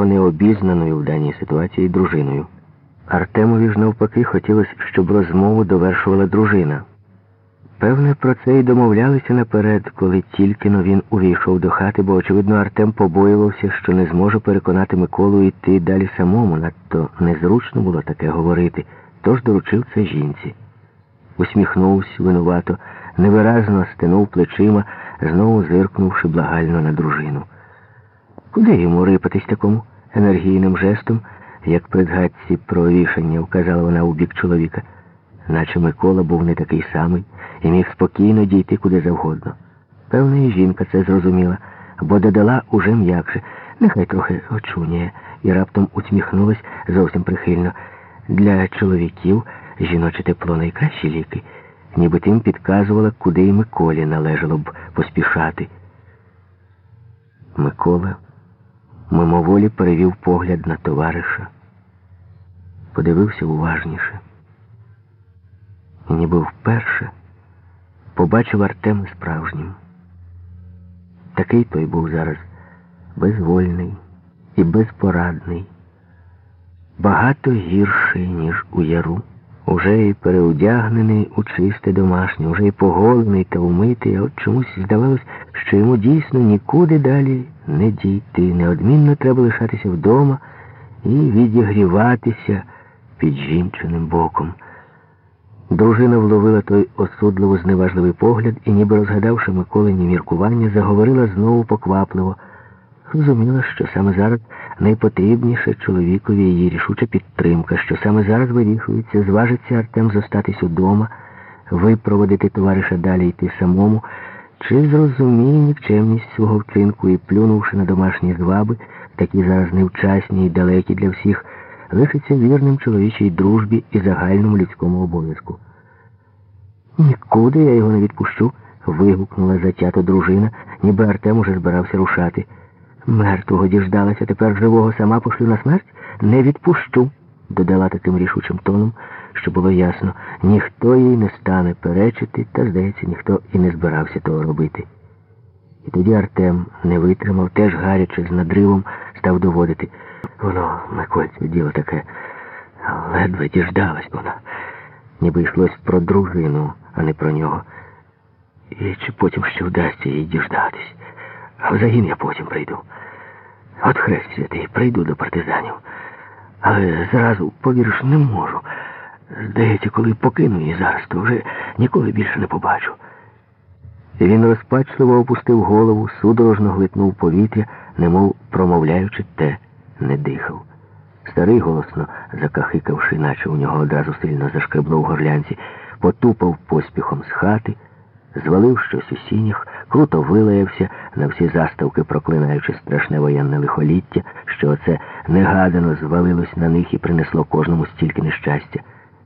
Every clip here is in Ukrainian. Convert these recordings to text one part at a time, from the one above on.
його необізнаною в даній ситуації дружиною. Артемові ж навпаки хотілося, щоб розмову довершувала дружина. Певне, про це й домовлялися наперед, коли тільки но він увійшов до хати, бо, очевидно, Артем побоювався, що не зможе переконати Миколу йти далі самому, надто незручно було таке говорити, тож доручив це жінці. Усміхнувся винувато, невиразно стинув плечима, знову зиркнувши благально на дружину. Куди йому рипатись такому енергійним жестом, як при згадці про вішання, вказала вона у бік чоловіка, наче Микола був не такий самий і міг спокійно дійти куди завгодно. Певна, і жінка це зрозуміла, бо додала уже м'якше, нехай трохи очуняє, і раптом усміхнулась зовсім прихильно. Для чоловіків жіноче тепло найкращі ліки, ніби тим підказувала, куди й Миколі належало б поспішати. Микола мимоволі перевів погляд на товариша, подивився уважніше. І ніби вперше побачив Артема справжнім. Такий той був зараз безвольний і безпорадний, багато гірший, ніж у яру, уже і переодягнений у чисте домашнє, уже і поголений та умитий, а от чомусь здавалось, що йому дійсно нікуди далі не дійти. Неодмінно треба лишатися вдома і відігріватися під жінчиним боком. Дружина вловила той осудливо зневажливий погляд і, ніби розгадавши Миколині міркування, заговорила знову поквапливо. Розуміла, що саме зараз найпотрібніше чоловікові її рішуча підтримка, що саме зараз вирішується, зважиться Артем зостатись удома, випроводити товариша далі йти самому, чи зрозуміє нікчемність свого вчинку і, плюнувши на домашні зваби, такі зараз невчасні і далекі для всіх, лишиться вірним чоловічій дружбі і загальному людському обов'язку. Нікуди я його не відпущу, вигукнула затято дружина, ніби Артем уже збирався рушати. Мертвого діждалася, тепер живого сама пошлю на смерть? Не відпущу, додала таким рішучим тоном, що було ясно, ніхто їй не стане перечити, та, здається, ніхто і не збирався того робити. І тоді Артем не витримав, теж гаряче з надривом став доводити. Воно, Микольце, діло таке, ледве діждалась вона. Ніби йшлось про дружину, а не про нього. І чи потім ще вдасться їй діждатись. В загін я потім прийду. От хрест святий, прийду до партизанів. Але зразу, повіриш, не можу. Здається, коли покину її зараз, то вже ніколи більше не побачу. Він розпачливо опустив голову, судорожно глитнув повітря, немов промовляючи те, не дихав. Старий голосно, закахикавши, наче у нього одразу сильно зашкребло в горлянці, потупав поспіхом з хати, звалив щось у сінях, круто вилаявся на всі заставки, проклинаючи страшне воєнне лихоліття, що оце негадано звалилось на них і принесло кожному стільки нещастя.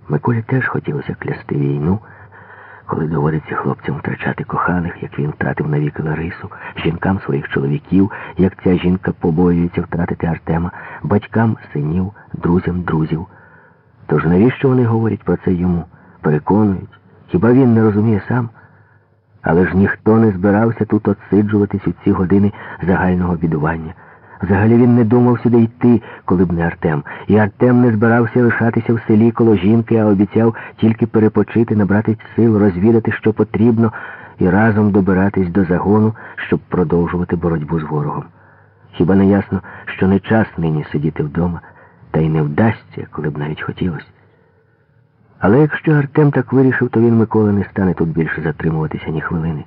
Миколі теж хотілося клясти війну, коли доводиться хлопцям втрачати коханих, як він втратив навіки Ларису, жінкам своїх чоловіків, як ця жінка побоюється втратити Артема, батькам синів, друзям друзів. Тож навіщо вони говорять про це йому? Переконують. Хіба він не розуміє сам? Але ж ніхто не збирався тут отсиджуватись у ці години загального бідування. Взагалі він не думав сюди йти, коли б не Артем. І Артем не збирався лишатися в селі коло жінки, а обіцяв тільки перепочити, набрати сил, розвідати, що потрібно, і разом добиратись до загону, щоб продовжувати боротьбу з ворогом. Хіба не ясно, що не час нині сидіти вдома, та й не вдасться, коли б навіть хотілося. Але якщо Артем так вирішив, то він Микола не стане тут більше затримуватися ні хвилини.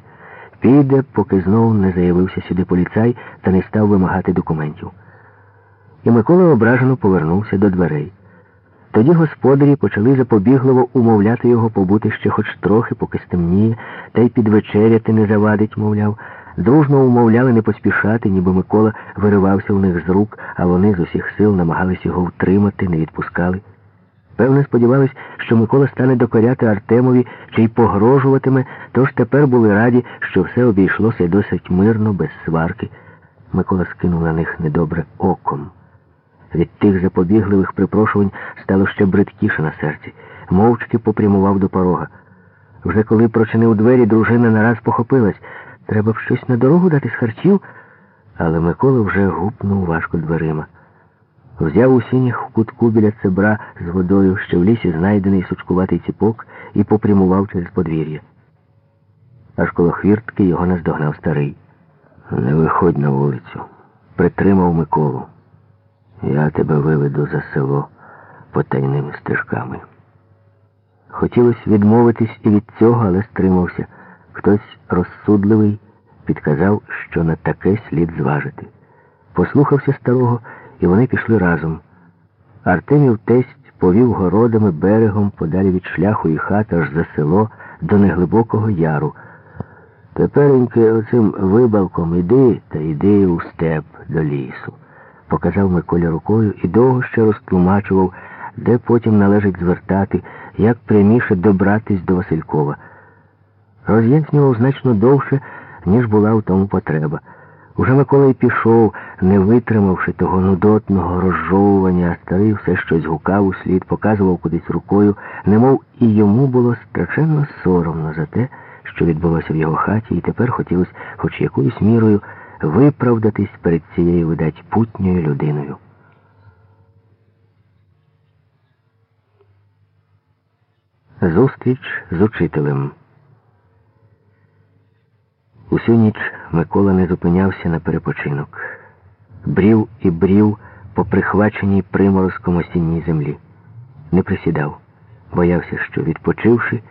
Піде, поки знову не заявився сюди поліцай та не став вимагати документів. І Микола ображено повернувся до дверей. Тоді господарі почали запобігливо умовляти його побути ще хоч трохи, поки стемніє, та й підвечеряти не завадить, мовляв. Дружно умовляли не поспішати, ніби Микола виривався у них з рук, а вони з усіх сил намагались його втримати, не відпускали. Певне, сподівались, що Микола стане докоряти Артемові чи й погрожуватиме, тож тепер були раді, що все обійшлося досить мирно, без сварки. Микола скинув на них недобре оком. Від тих запобігливих припрошувань стало ще бридкіше на серці. Мовчки попрямував до порога. Вже коли прочинив двері, дружина нараз похопилась. Треба б щось на дорогу дати з харчів, але Микола вже гупнув важко дверима. Взяв у сінях в кутку біля цебра з водою, ще в лісі знайдений сучкуватий ціпок, і попрямував через подвір'я. Аж коло хвіртки його наздогнав старий. Не виходь на вулицю. Притримав Миколу. Я тебе виведу за село потайними стежками. Хотілося відмовитись і від цього, але стримався. Хтось розсудливий підказав, що на таке слід зважити. Послухався старого, і вони пішли разом. Артемів тесть повів городами берегом подалі від шляху і хат аж за село до неглибокого яру. Тепереньки оцим вибалком іди та йди у степ до лісу, показав Миколя рукою і довго ще розтлумачував, де потім належить звертати, як пряміше добратись до Василькова. Роз'яснював значно довше, ніж була в тому потреба. Уже Микола й пішов, не витримавши того нудотного розжовування, старий все щось гукав у слід, показував кудись рукою, немов і йому було страшенно соромно за те, що відбулося в його хаті, і тепер хотілося хоч якоюсь мірою виправдатись перед цією, видать, путньою людиною. Зустріч з учителем. Усю ніч Микола не зупинявся на перепочинок. Брів і брів по прихваченій приморозком осінній землі. Не присідав, боявся, що, відпочивши,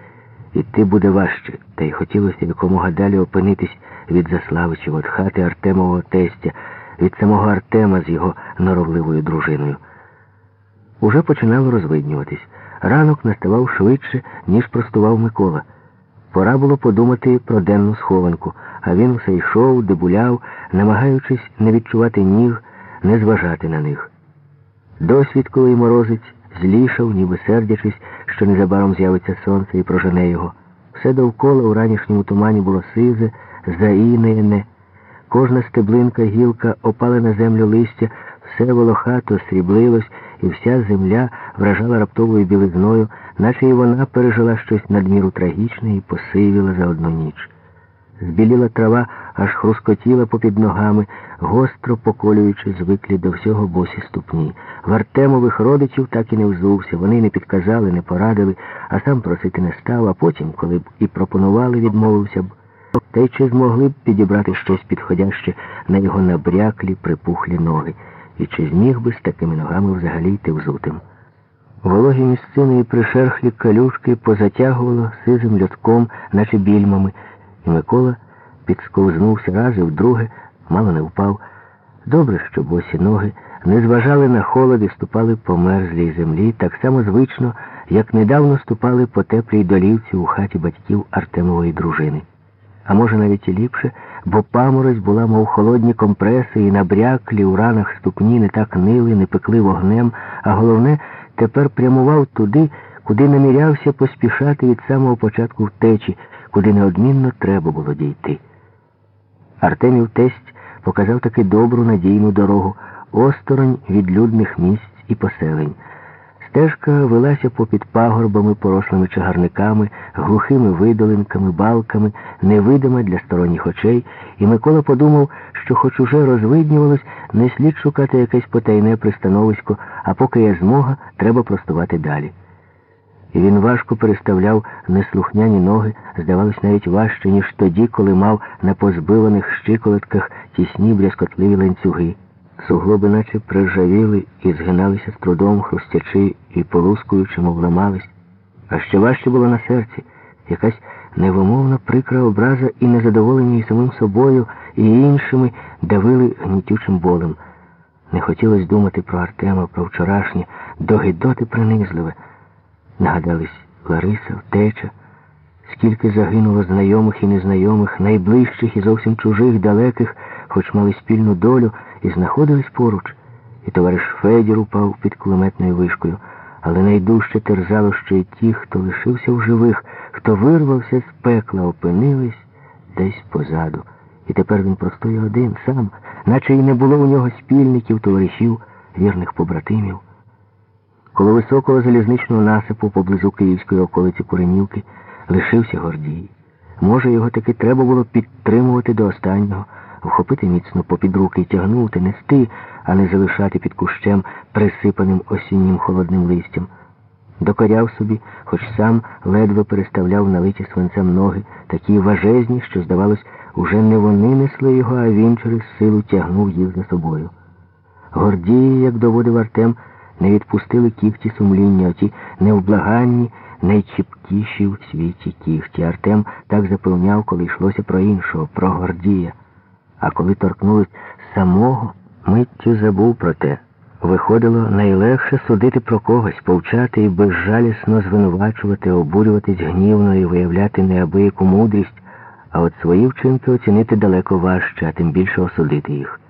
іти буде важче, та й хотілося якомога далі опинитись від Заславичів, від хати Артемового тестя, від самого Артема з його норовливою дружиною. Уже починало розвиднюватись. Ранок наставав швидше, ніж простував Микола. Пора було подумати про денну схованку, а він все йшов, дебуляв, намагаючись не відчувати ніг, не зважати на них. Досвідковий морозець злішав, ніби сердячись, що незабаром з'явиться сонце і прожене його. Все довкола у ранішньому тумані було сизе, заінене. Кожна стеблинка, гілка, опале на землю листя, все волохато сріблилось, і вся земля вражала раптовою білизною, наче і вона пережила щось надміру трагічне і посивіла за одну ніч. Збіліла трава, аж хрускотіла попід ногами, гостро поколюючи звиклі до всього босі ступні. В Артемових родичів так і не взувся. Вони не підказали, не порадили, а сам просити не став, а потім, коли б і пропонували, відмовився б. Та й чи змогли б підібрати щось підходяще на його набряклі, припухлі ноги, і чи зміг би з такими ногами взагалі йти взутим. Вологі місцини і пришерхлі калюшки позатягувало сизим льотком, наче більмами, і Микола підсковзнувся раз і вдруге, мало не впав. Добре, що босі ноги не зважали на холод і ступали по мерзлій землі, так само звично, як недавно ступали по теплій долівці у хаті батьків Артемової дружини. А може навіть і ліпше, бо паморозь була, мов холодні компреси, і набряклі у ранах ступні не так нили, не пекли вогнем, а головне, тепер прямував туди, куди намірявся поспішати від самого початку втечі, куди неодмінно треба було дійти. Артемів тесть показав таки добру надійну дорогу, осторонь від людних місць і поселень. Стежка велася попід пагорбами, порослими чагарниками, глухими видолинками, балками, невидима для сторонніх очей, і Микола подумав, що, хоч уже розвиднювалось, не слід шукати якесь потайне пристановисько, а поки є змога, треба простувати далі. І він важко переставляв неслухняні ноги, здавалось, навіть важче, ніж тоді, коли мав на позбиваних щиколотках тісні брязкотливі ланцюги. Суглоби наче прижавіли і згиналися з трудом, хрустячи і полускуючи, мов ламались. А ще важче було на серці якась невимовна прикра образа і незадоволення і самим собою, і іншими давили гнітючим болем. Не хотілося думати про Артема, про вчорашнє, до гидоти принизливе. Нагадались Лариса, втеча, скільки загинуло знайомих і незнайомих, найближчих і зовсім чужих, далеких, хоч мали спільну долю, і знаходились поруч. І товариш Федір упав під кулеметною вишкою, але найдужче терзало, що й ті, хто лишився в живих, хто вирвався з пекла, опинились десь позаду. І тепер він простоє один, сам, наче й не було у нього спільників, товаришів, вірних побратимів. Коло високого залізничного насипу поблизу Київської околиці Куренівки лишився Гордій. Може, його таки треба було підтримувати до останнього, вхопити міцно попід руки, тягнути, нести, а не залишати під кущем, присипаним осіннім холодним листям. Докоряв собі, хоч сам ледве переставляв налиті свинцем ноги, такі важезні, що, здавалось, уже не вони несли його, а він через силу тягнув їх за собою. Гордії, як доводив Артем, не відпустили кігті сумління, оті невблаганні, найчіпкіші в світі кігті. Артем так запевняв, коли йшлося про іншого, про Гордія. А коли торкнулись самого, миттю забув про те. Виходило найлегше судити про когось, повчати і безжалісно звинувачувати, обурюватись гнівно і виявляти неабияку мудрість, а от свої вчинки оцінити далеко важче, а тим більше осудити їх.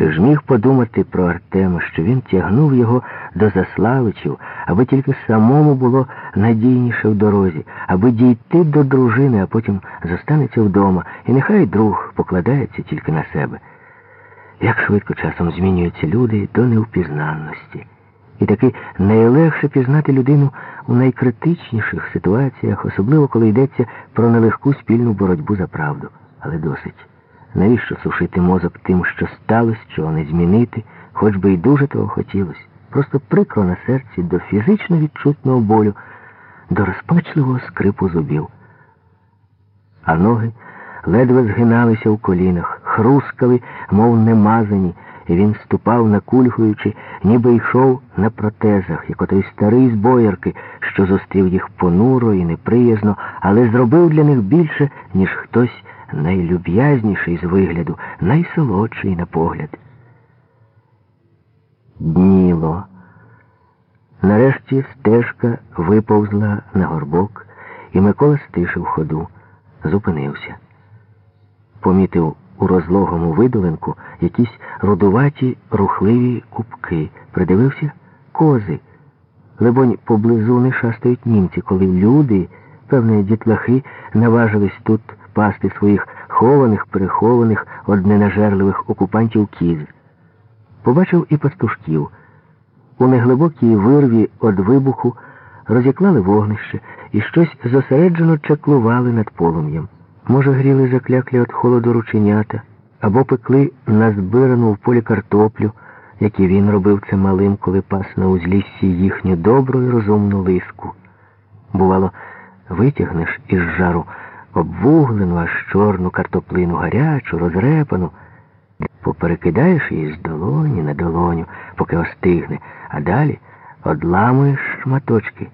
Ж міг подумати про Артема, що він тягнув його до Заславичів, аби тільки самому було надійніше в дорозі, аби дійти до дружини, а потім зостанеться вдома, і нехай друг покладається тільки на себе. Як швидко часом змінюються люди до невпізнанності. І таки найлегше пізнати людину у найкритичніших ситуаціях, особливо коли йдеться про нелегку спільну боротьбу за правду. Але досить. Навіщо сушити мозок тим, що сталося, чого не змінити, хоч би й дуже того хотілося. Просто прикро на серці до фізично відчутного болю, до розпачливого скрипу зубів. А ноги ледве згиналися у колінах, хрускали, мов немазані, і він ступав, накульгуючи, ніби йшов на протезах, як отой старий з боярки, що зустрів їх понуро і неприязно, але зробив для них більше, ніж хтось найлюб'язніший з вигляду, найсолодший на погляд. Дніло. Нарешті стежка виповзла на горбок, і Микола стишив ходу, зупинився. Помітив у розлогому видолинку якісь рудуваті рухливі купки. Придивився кози. Либонь, поблизу не шастають німці, коли люди, певні дітлахи, наважились тут пасти своїх хованих, перехованих, одненажерливих окупантів кіз. Побачив і пастушків. У неглибокій вирві від вибуху розіклали вогнище і щось зосереджено чаклували над полум'ям. Може, гріли закляклі від холоду рученята, або пекли назбирану в полі картоплю, як і він робив це малим, коли пас на узліссі їхню добру і розумну лиску. Бувало, витягнеш із жару обвуглену, аж чорну картоплину гарячу, розрепану, поперекидаєш її з долоні на долоню, поки остигне, а далі одламуєш шматочки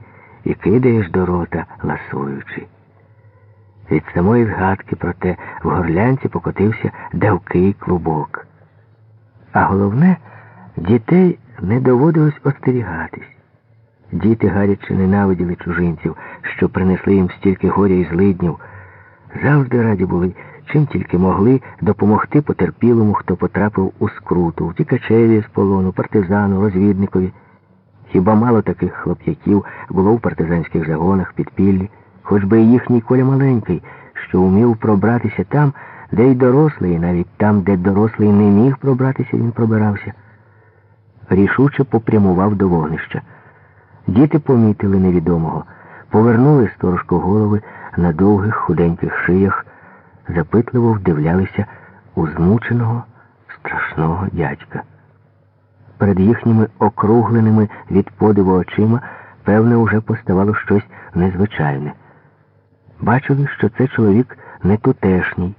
і кидаєш до рота, ласуючи. Від самої згадки про те в горлянці покотився давкий клубок. А головне, дітей не доводилось остерігатись. Діти гаряче ненавиділи чужинців, що принесли їм стільки горя і злиднів. Завжди раді були, чим тільки могли допомогти потерпілому, хто потрапив у скруту, втікачеві з полону, партизану, розвідникові. Хіба мало таких хлоп'яків було в партизанських загонах, підпіллі, хоч би і їхній коля маленький, що вмів пробратися там, де й дорослий, і навіть там, де дорослий не міг пробратися, він пробирався. Рішуче попрямував до вогнища. Діти помітили невідомого, повернули сторожко голови на довгих худеньких шиях, запитливо вдивлялися у змученого, страшного дядька. Перед їхніми округленими від подиву очима, певне, уже поставало щось незвичайне. Бачили, що це чоловік не тутешній,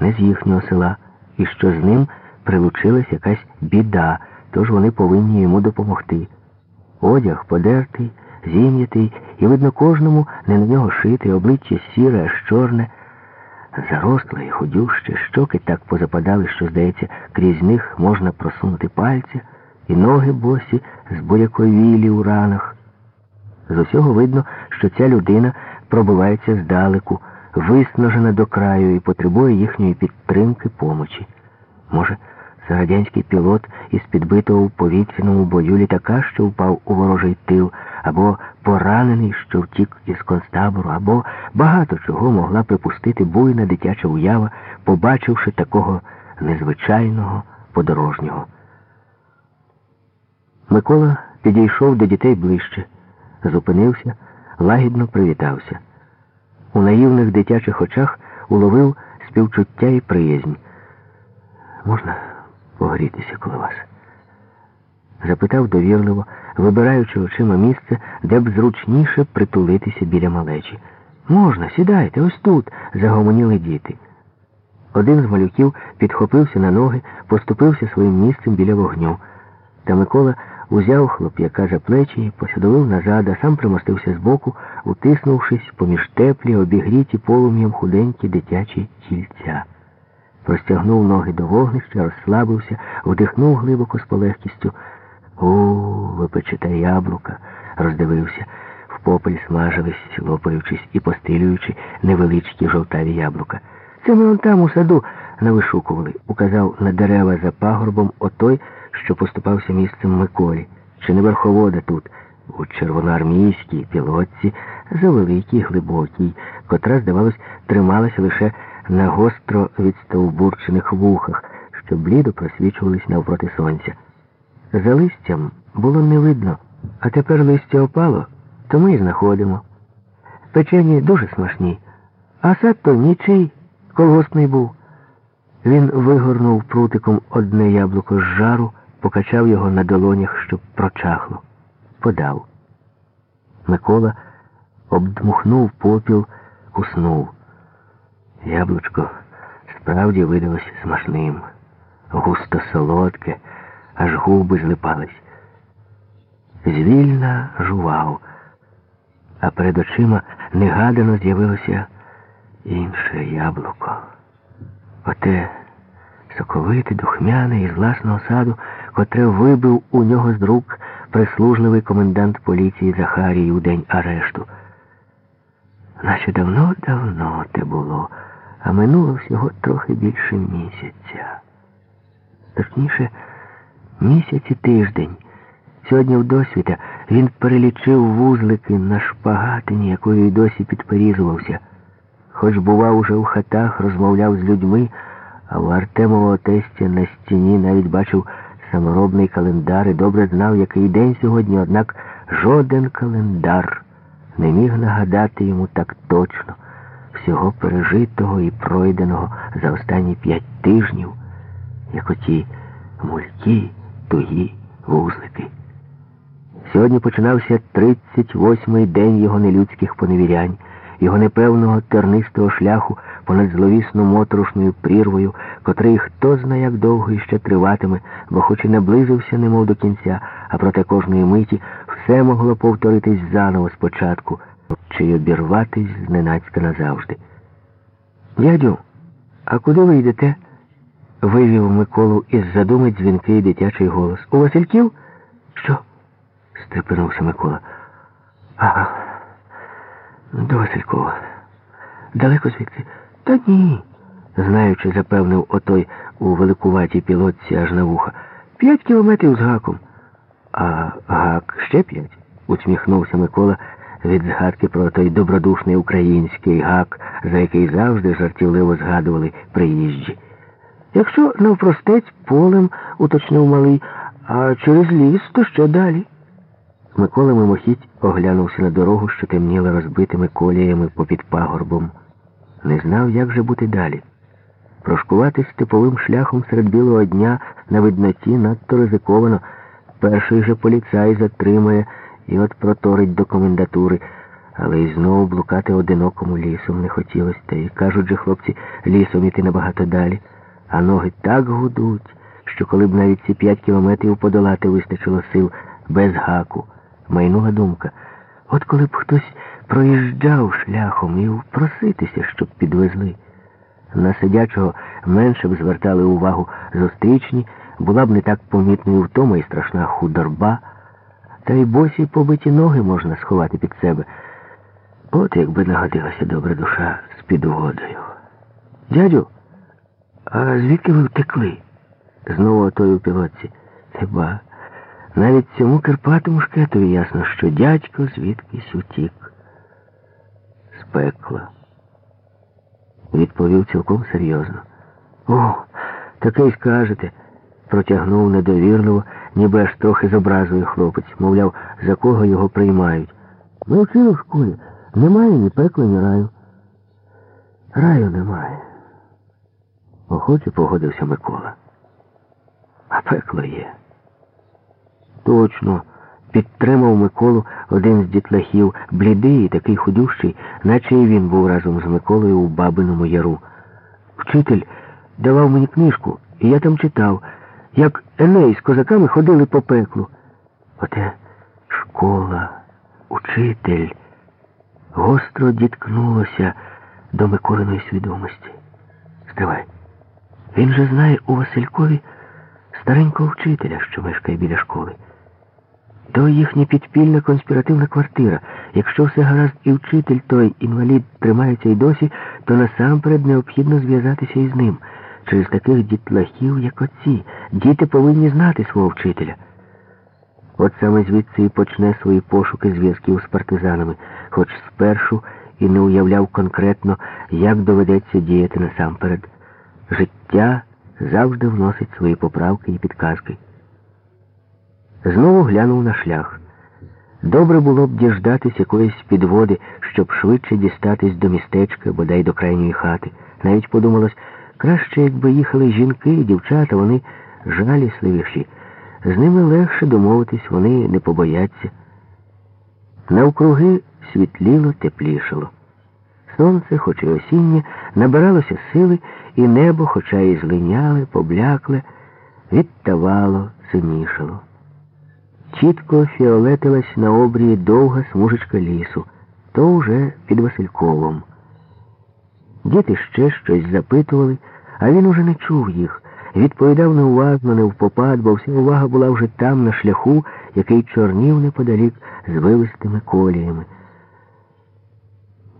не з їхнього села, і що з ним прилучилась якась біда, тож вони повинні йому допомогти. Одяг подертий, зім'ятий, і, видно, кожному не на нього шити, обличчя сіре, аж чорне, заросле і худюще, щоки так позападали, що, здається, крізь них можна просунути пальця, і ноги босі збуряковілі у ранах. З усього видно, що ця людина пробивається здалеку, виснажена до краю і потребує їхньої підтримки, помочі. Може, це радянський пілот із підбитого в повітряному бою літака, що впав у ворожий тил, або поранений, що втік із концтабору, або багато чого могла припустити буйна дитяча уява, побачивши такого незвичайного подорожнього. Микола підійшов до дітей ближче, зупинився, лагідно привітався. У наївних дитячих очах уловив співчуття і приязнь. Можна погрітися коло вас? Запитав довірливо, вибираючи очима місце, де б зручніше притулитися біля малечі. Можна, сідайте, ось тут, загомоніли діти. Один з малюків підхопився на ноги, поступився своїм місцем біля вогню. Та Микола узяв хлоп'яка за плечі посадовив назад, а сам примостився збоку, утиснувшись поміж теплі, обігріті полум'ям худенькі дитячі тільця. Простягнув ноги до вогнища, розслабився, вдихнув глибоко з полегкістю. У, випечете яблука, роздивився. В попель смажились, лопаючись і постилюючи невеличкі жовтаві яблука. Це ми он там у саду навишукували, указав на дерева за пагорбом отой, що поступався місцем Миколі. Чи не верховода тут, у червоноармійській пілотці, завеликій, глибокій, котра, здавалось, трималася лише на гостро відстовбурчених вухах, що блідо просвічувались навпроти сонця. За листям було не видно, а тепер листя опало, то ми й знаходимо. Печені дуже смачні, а сад то нічий, колгоспний був. Він вигорнув прутиком одне яблуко з жару, покачав його на долонях, щоб прочахло. Подав. Микола обдмухнув попіл, куснув. Яблучко справді видалось смачним, густо солодке, аж губи злипались. Звільна жував, а перед очима негадано з'явилося інше яблуко. Оте соковите, духмяне із власного саду, котре вибив у нього з рук прислужливий комендант поліції Захарій у день арешту. Наче давно-давно те було, а минуло всього трохи більше місяця. Точніше, місяць і тиждень. Сьогодні в досвіта він перелічив вузлики на шпагатині, якою й досі підперізувався. Хоч бував уже у хатах, розмовляв з людьми, а у Артемового тестя на стіні навіть бачив саморобний календар і добре знав, який день сьогодні, однак жоден календар не міг нагадати йому так точно всього пережитого і пройденого за останні п'ять тижнів, як оті мулькі, тугі вузлики. Сьогодні починався 38-й день його нелюдських поневірянь, його непевного тернистого шляху понад зловісно моторошною прірвою, котрий хто зна як довго іще триватиме, бо хоч і наблизився, немов до кінця, а проте кожної миті все могло повторитись заново спочатку, чи й обірватись зненацька назавжди. Дядю, а куди ви йдете? Вивів Миколу із задуми дзвінкий дитячий голос. У Васильків? Що? стрепенувся Микола. Ага. До Василькова. Далеко звідси? Та ні. Знаючи, запевнив отой у великуватій пілотці аж на вуха. П'ять кілометрів з гаком. А гак ще п'ять? усміхнувся Микола від згадки про той добродушний український гак, за який завжди жартівливо згадували приїжджі. Якщо навпростець полем, уточнив малий, а через ліс, то що далі? Микола мимохідь оглянувся на дорогу, що темніла розбитими коліями попід пагорбом. Не знав, як же бути далі. Прошкувати степовим шляхом серед білого дня на видноті надто ризиковано. Перший же поліцай затримає і от проторить до комендатури, але й знову блукати одинокому лісом не хотілося. Та й кажуть же хлопці, лісом іти набагато далі, а ноги так гудуть, що коли б навіть ці п'ять кілометрів подолати вистачило сил без гаку. Майнула думка. От коли б хтось проїжджав шляхом і впроситися, щоб підвезли. На сидячого менше б звертали увагу зустрічні, була б не так помітною втома і страшна худорба, та й босі побиті ноги можна сховати під себе. От якби нагодилася добра душа з підводою. Дядю, а звідки ви втекли? Знову отой у пілотці. Хіба? Навіть цьому Карпатому шкетові ясно, що дядько звідкись утік. З пекла. Відповів цілком серйозно. О, таке й скажете, протягнув недовірливо, ніби аж трохи з хлопець, мовляв, за кого його приймають. Ми вчили в школі. Немає ні пекла, ні раю. Раю немає. Охоче погодився Микола. А пекло є. Точно, підтримав Миколу один з дітлахів, блідий і такий худющий, наче і він був разом з Миколою у Бабиному яру. Вчитель давав мені книжку, і я там читав, як Еней з козаками ходили по пеклу. Оте школа, учитель гостро діткнулося до Миколиної свідомості. Стривай. Він же знає у Василькові старенького вчителя, що мешкає біля школи. То їхня підпільна конспіративна квартира. Якщо все гаразд і вчитель той інвалід тримається й досі, то насамперед необхідно зв'язатися із ним. Через таких дітлахів, як оці, діти повинні знати свого вчителя. От саме звідси і почне свої пошуки зв'язків з партизанами, хоч спершу і не уявляв конкретно, як доведеться діяти насамперед. Життя завжди вносить свої поправки і підказки. Знову глянув на шлях. Добре було б діждатись якоїсь підводи, щоб швидше дістатись до містечка, бодай до крайньої хати. Навіть подумалось, краще, якби їхали жінки і дівчата, вони жалісливіші. З ними легше домовитись, вони не побояться. Навкруги світліло, теплішало. Сонце, хоч і осіннє, набиралося сили, і небо, хоча і злиняле, поблякле, відтавало, синішало. Чітко фіолетилась на обрії довга смужечка лісу, то вже під Васильковом. Діти ще щось запитували, а він уже не чув їх. Відповідав неуважно, не впопад, бо вся увага була вже там, на шляху, який чорнів неподалік з вивистими коліями.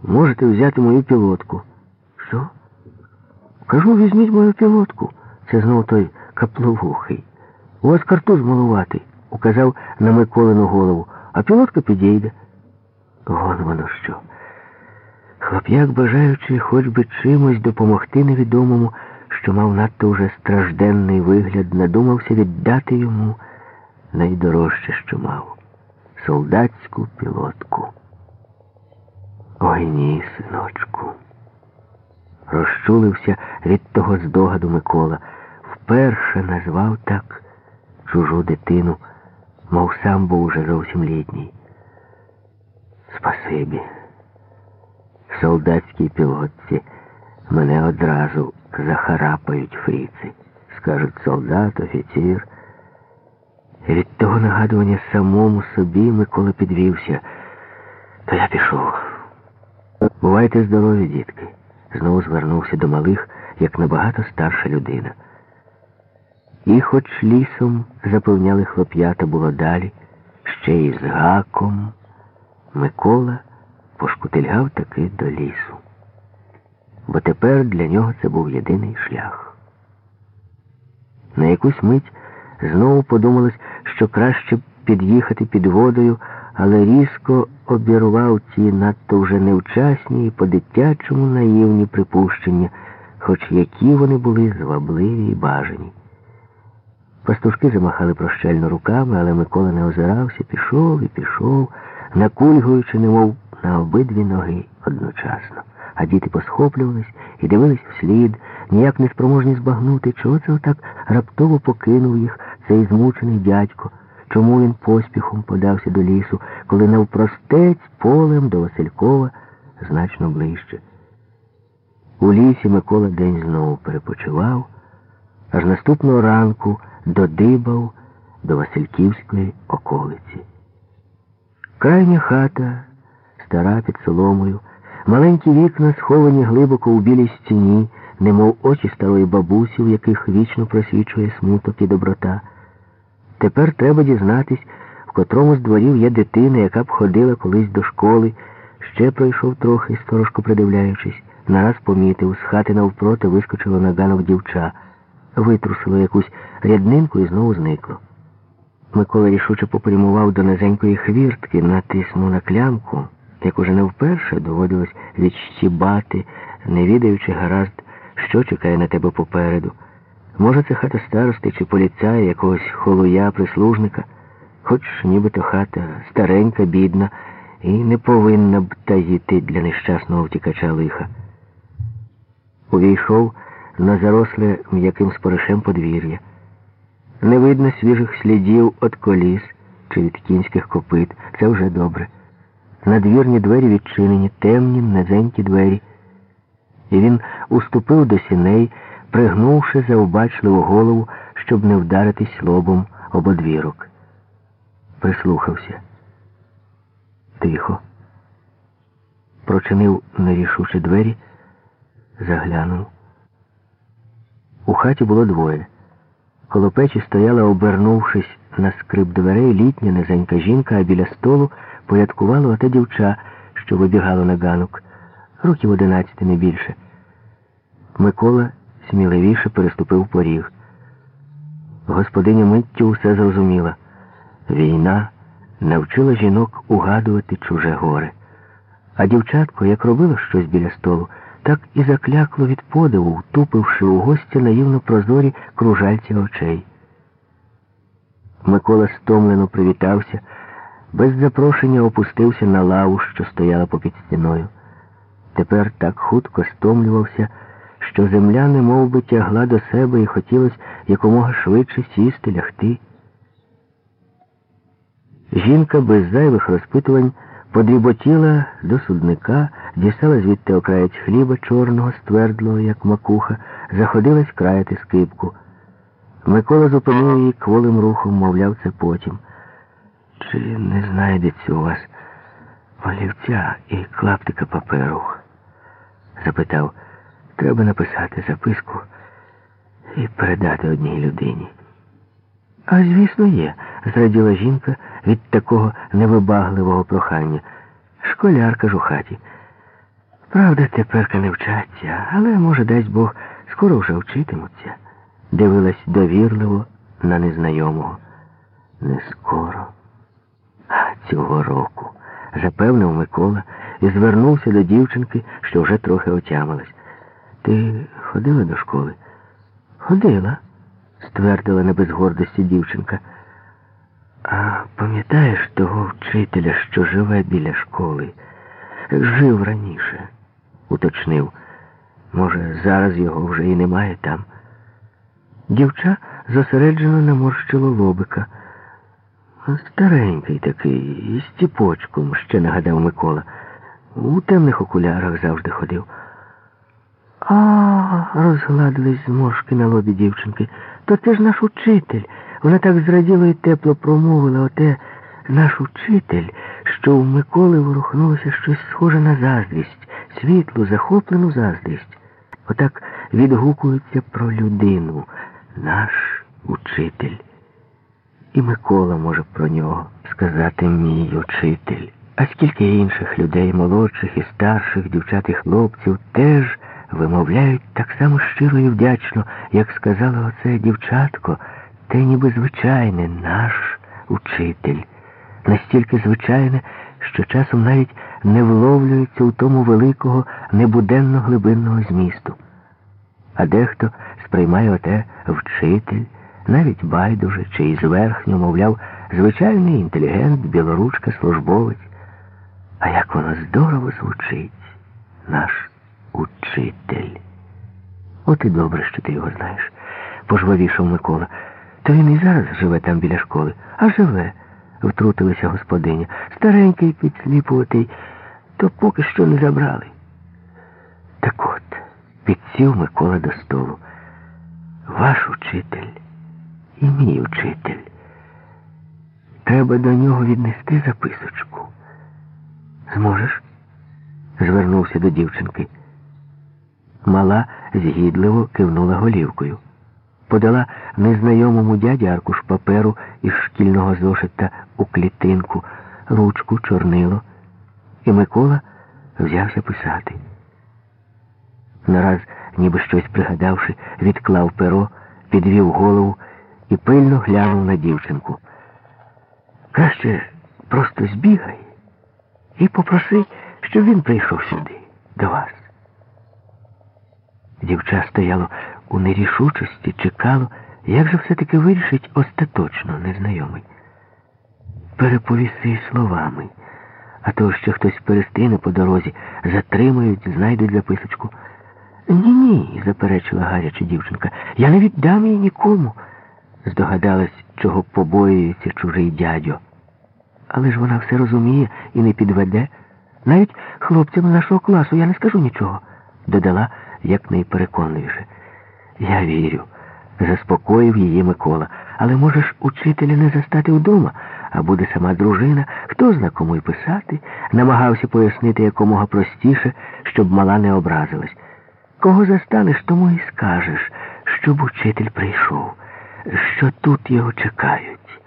Можете взяти мою пілотку. Що? Кажу, візьміть мою пілотку. Це знову той капловухий. У вас картуз малуватий, указав на Миколину голову, а пілотка підійде. Вон воно що. Хлоп'як, бажаючи хоч би чимось допомогти невідомому, що мав надто уже стражденний вигляд, надумався віддати йому найдорожче, що мав солдатську пілотку. Ой ні, синочку. Розчулився від того здогаду Микола. Вперше назвав так чужу дитину, мов сам був уже зовсім літній. Спасибі. Солдатській пілотці мене одразу захарапають фріци. Скажуть солдат, офіцір. І від того нагадування самому собі Микола підвівся. То я пішов. Бувайте здорові, дітки. Знову звернувся до малих, як набагато старша людина. І хоч лісом запевняли хлоп'ята було далі, ще й з гаком, Микола пошкутильгав таки до лісу. Бо тепер для нього це був єдиний шлях. На якусь мить знову подумалось, що краще б під'їхати під водою але різко обірвав ці надто вже невчасні і по-дитячому наївні припущення, хоч які вони були звабливі і бажані. Пастушки замахали прощально руками, але Микола не озирався, пішов і пішов, накульгуючи, немов на обидві ноги одночасно. А діти посхоплювались і дивились вслід, ніяк не спроможні збагнути, чого це отак раптово покинув їх цей змучений дядько. Чому він поспіхом подався до лісу, коли навпростець полем до Василькова значно ближче? У лісі Микола день знову перепочивав, аж наступного ранку додибав до Васильківської околиці. Крайня хата, стара під соломою, маленькі вікна, сховані глибоко у білій стіні, немов очі старої бабусі, в яких вічно просвічує смуток і доброта. Тепер треба дізнатись, в котрому з дворів є дитина, яка б ходила колись до школи, ще пройшов трохи, сторожко придивляючись, нараз помітив, з хати навпроти вискочило на ганок дівча, витрусило якусь ряднинку і знову зникло. Микола рішуче попрямував до низенької хвіртки, натиснув на клямку, як уже не вперше доводилось відщібати, не відаючи гаразд, що чекає на тебе попереду. Може, це хата старости чи поліцая, якогось холуя, прислужника, хоч нібито хата старенька, бідна, і не повинна б таїти для нещасного втікача лиха. Увійшов на заросле м'яким споришем подвір'я. Не видно свіжих слідів від коліс чи від кінських копит. Це вже добре. Надвірні двері відчинені, темні, низенькі двері. І він уступив до сіней, пригнувши заобачливу голову, щоб не вдаритись лобом об одвірок. Прислухався. Тихо. Прочинив нерішучі двері, заглянув. У хаті було двоє. Коло печі стояла, обернувшись на скрип дверей, літня низенька жінка, а біля столу порядкувало оте дівча, що вибігало на ганок, років одинадцяти не більше. Микола сміливіше переступив поріг. Господиня миттю усе зрозуміла. Війна навчила жінок угадувати чуже горе. А дівчатко, як робило щось біля столу, так і заклякло від подиву, втупивши у гостя наївно прозорі кружальці очей. Микола стомлено привітався, без запрошення опустився на лаву, що стояла попід стіною. Тепер так хутко стомлювався, що земля немов би тягла до себе і хотілося якомога швидше сісти, лягти. Жінка без зайвих розпитувань подріботіла до судника, дістала звідти окраєць хліба чорного, ствердлого, як макуха, заходилась краяти скипку. Микола зупинив її кволим рухом, мовляв, це потім. Чи не знайдеться у вас олівця і клаптика паперу? запитав. Треба написати записку і передати одній людині. А звісно, є, зраділа жінка від такого невибагливого прохання. Школярка ж у хаті. Правда, теперка не вчаться, але, може, дасть Бог, скоро вже вчитимуться. Дивилась довірливо на незнайомого. Не скоро, а цього року, запевнив Микола і звернувся до дівчинки, що вже трохи отямилась. Ти ходила до школи? Ходила ствердила не без гордості дівчинка. А пам'ятаєш того вчителя, що живе біля школи? Жив раніше, уточнив. Може, зараз його вже і немає там. Дівча зосереджено наморщило лобика. Старенький такий, із ціпочком, ще нагадав Микола. У темних окулярах завжди ходив. А, розгладились зморшки на лобі дівчинки. То це ж наш учитель. Вона так зраділо і тепло промовила оте наш учитель, що у Миколи ворухнулося щось схоже на заздрість, світлу, захоплену заздрість. Отак відгукується про людину, наш учитель. І Микола може про нього сказати мій учитель. А скільки інших людей, молодших і старших, дівчат і хлопців, теж вимовляють так само щиро і вдячно, як сказала оце дівчатко, те ніби звичайне наш учитель. Настільки звичайне, що часом навіть не вловлюється у тому великого небуденно глибинного змісту. А дехто сприймає оте вчитель, навіть байдуже чи із верхньо, мовляв, звичайний інтелігент, білоручка, службовець. А як воно здорово звучить, наш учитель. От і добре, що ти його знаєш, пожвавішав Микола. То він і зараз живе там біля школи, а живе, втрутилася господиня. Старенький підсліпуватий, то поки що не забрали. Так от, підсів Микола до столу. Ваш учитель і мій учитель. Треба до нього віднести записочку. Зможеш? звернувся до дівчинки. Мала згідливо кивнула голівкою. Подала незнайомому дяді аркуш паперу із шкільного зошита у клітинку, ручку, чорнило, і Микола взявся писати. Нараз, ніби щось пригадавши, відклав перо, підвів голову і пильно глянув на дівчинку. Краще просто збігай і попроси, щоб він прийшов сюди, до вас. Дівча стояло у нерішучості, чекало, як же все-таки вирішить остаточно незнайомий. Переповіси словами, а то що хтось перестріне по дорозі, затримають, знайдуть записочку. Ні-ні, заперечила гаряча дівчинка, я не віддам її нікому. здогадалась, чого побоюється чужий дядьо. Але ж вона все розуміє і не підведе. Навіть хлопцям нашого класу я не скажу нічого, додала якнайпереконливіше. Я вірю, заспокоїв її Микола. Але можеш учителя не застати вдома, а буде сама дружина, хто зна кому й писати, намагався пояснити якомога простіше, щоб мала не образилась. Кого застанеш, тому і скажеш, щоб учитель прийшов, що тут його чекають.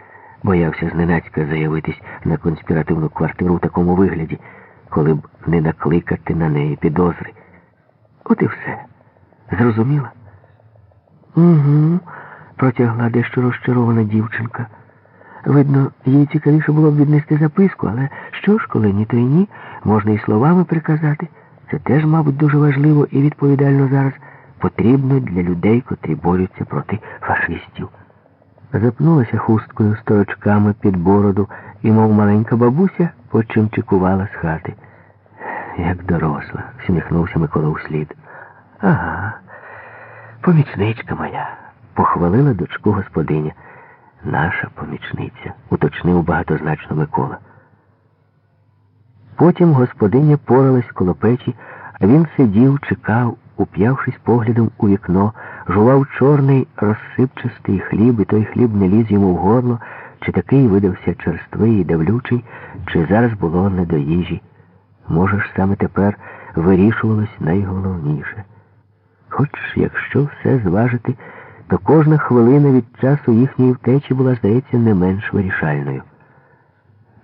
Боявся зненацька заявитись на конспіративну квартиру в такому вигляді, коли б не накликати на неї підозри. От і все. Зрозуміла? Угу, протягла дещо розчарована дівчинка. Видно, їй цікавіше було б віднести записку, але що ж, коли ні, то й ні, можна і словами приказати. Це теж, мабуть, дуже важливо і відповідально зараз потрібно для людей, котрі борються проти фашистів. Запнулася хусткою сторочками під бороду і, мов маленька бабуся, почимчикувала з хати. Як доросла, всміхнувся Микола услід. Ага, помічничка моя, похвалила дочку господиня. Наша помічниця, уточнив багатозначно Микола. Потім господиня поралась коло печі, а він сидів, чекав, уп'явшись поглядом у вікно, жував чорний розсипчастий хліб, і той хліб не ліз йому в горло, чи такий видався черствий і давлючий, чи зараз було не до їжі. Може ж, саме тепер вирішувалось найголовніше. Хоч, якщо все зважити, то кожна хвилина від часу їхньої втечі була, здається, не менш вирішальною.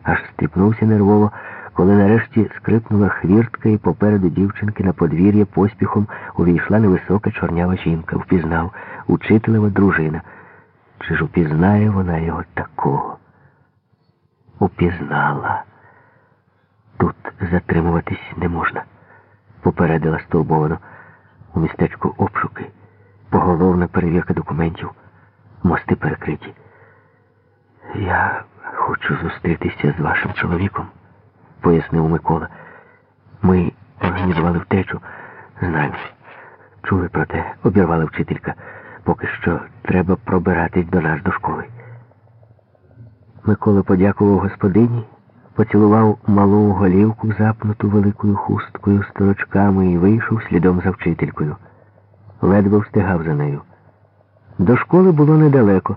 Аж стріпнувся нервово, коли нарешті скрипнула хвіртка і попереду дівчинки на подвір'я поспіхом увійшла невисока чорнява жінка, впізнав учителева дружина. Чи ж упізнає вона його такого? Упізнала. Тут затримуватись не можна, попередила стурбовано. У містечку обшуки, поголовна перевірка документів, мости перекриті. Я хочу зустрітися з вашим чоловіком, пояснив Микола. Ми організували втечу, знаю. Чули про те, обірвала вчителька. Поки що треба пробиратись до нас до школи. Микола подякував господині, поцілував малу голівку, запнуту великою хусткою з торочками, і вийшов слідом за вчителькою. Ледве встигав за нею. До школи було недалеко,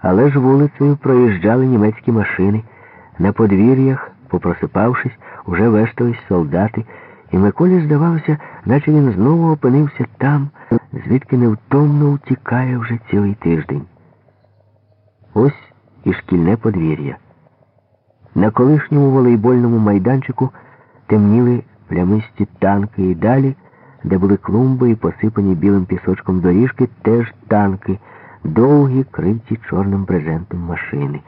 але ж вулицею проїжджали німецькі машини. На подвір'ях, попросипавшись, уже вештались солдати, і Миколі здавалося, наче він знову опинився там, звідки невтомно утікає вже цілий тиждень. Ось і шкільне подвір'я. На колишньому волейбольному майданчику темніли плямисті танки і далі, де були клумби і посипані білим пісочком доріжки, теж танки, довгі, криті чорним брезентом машини.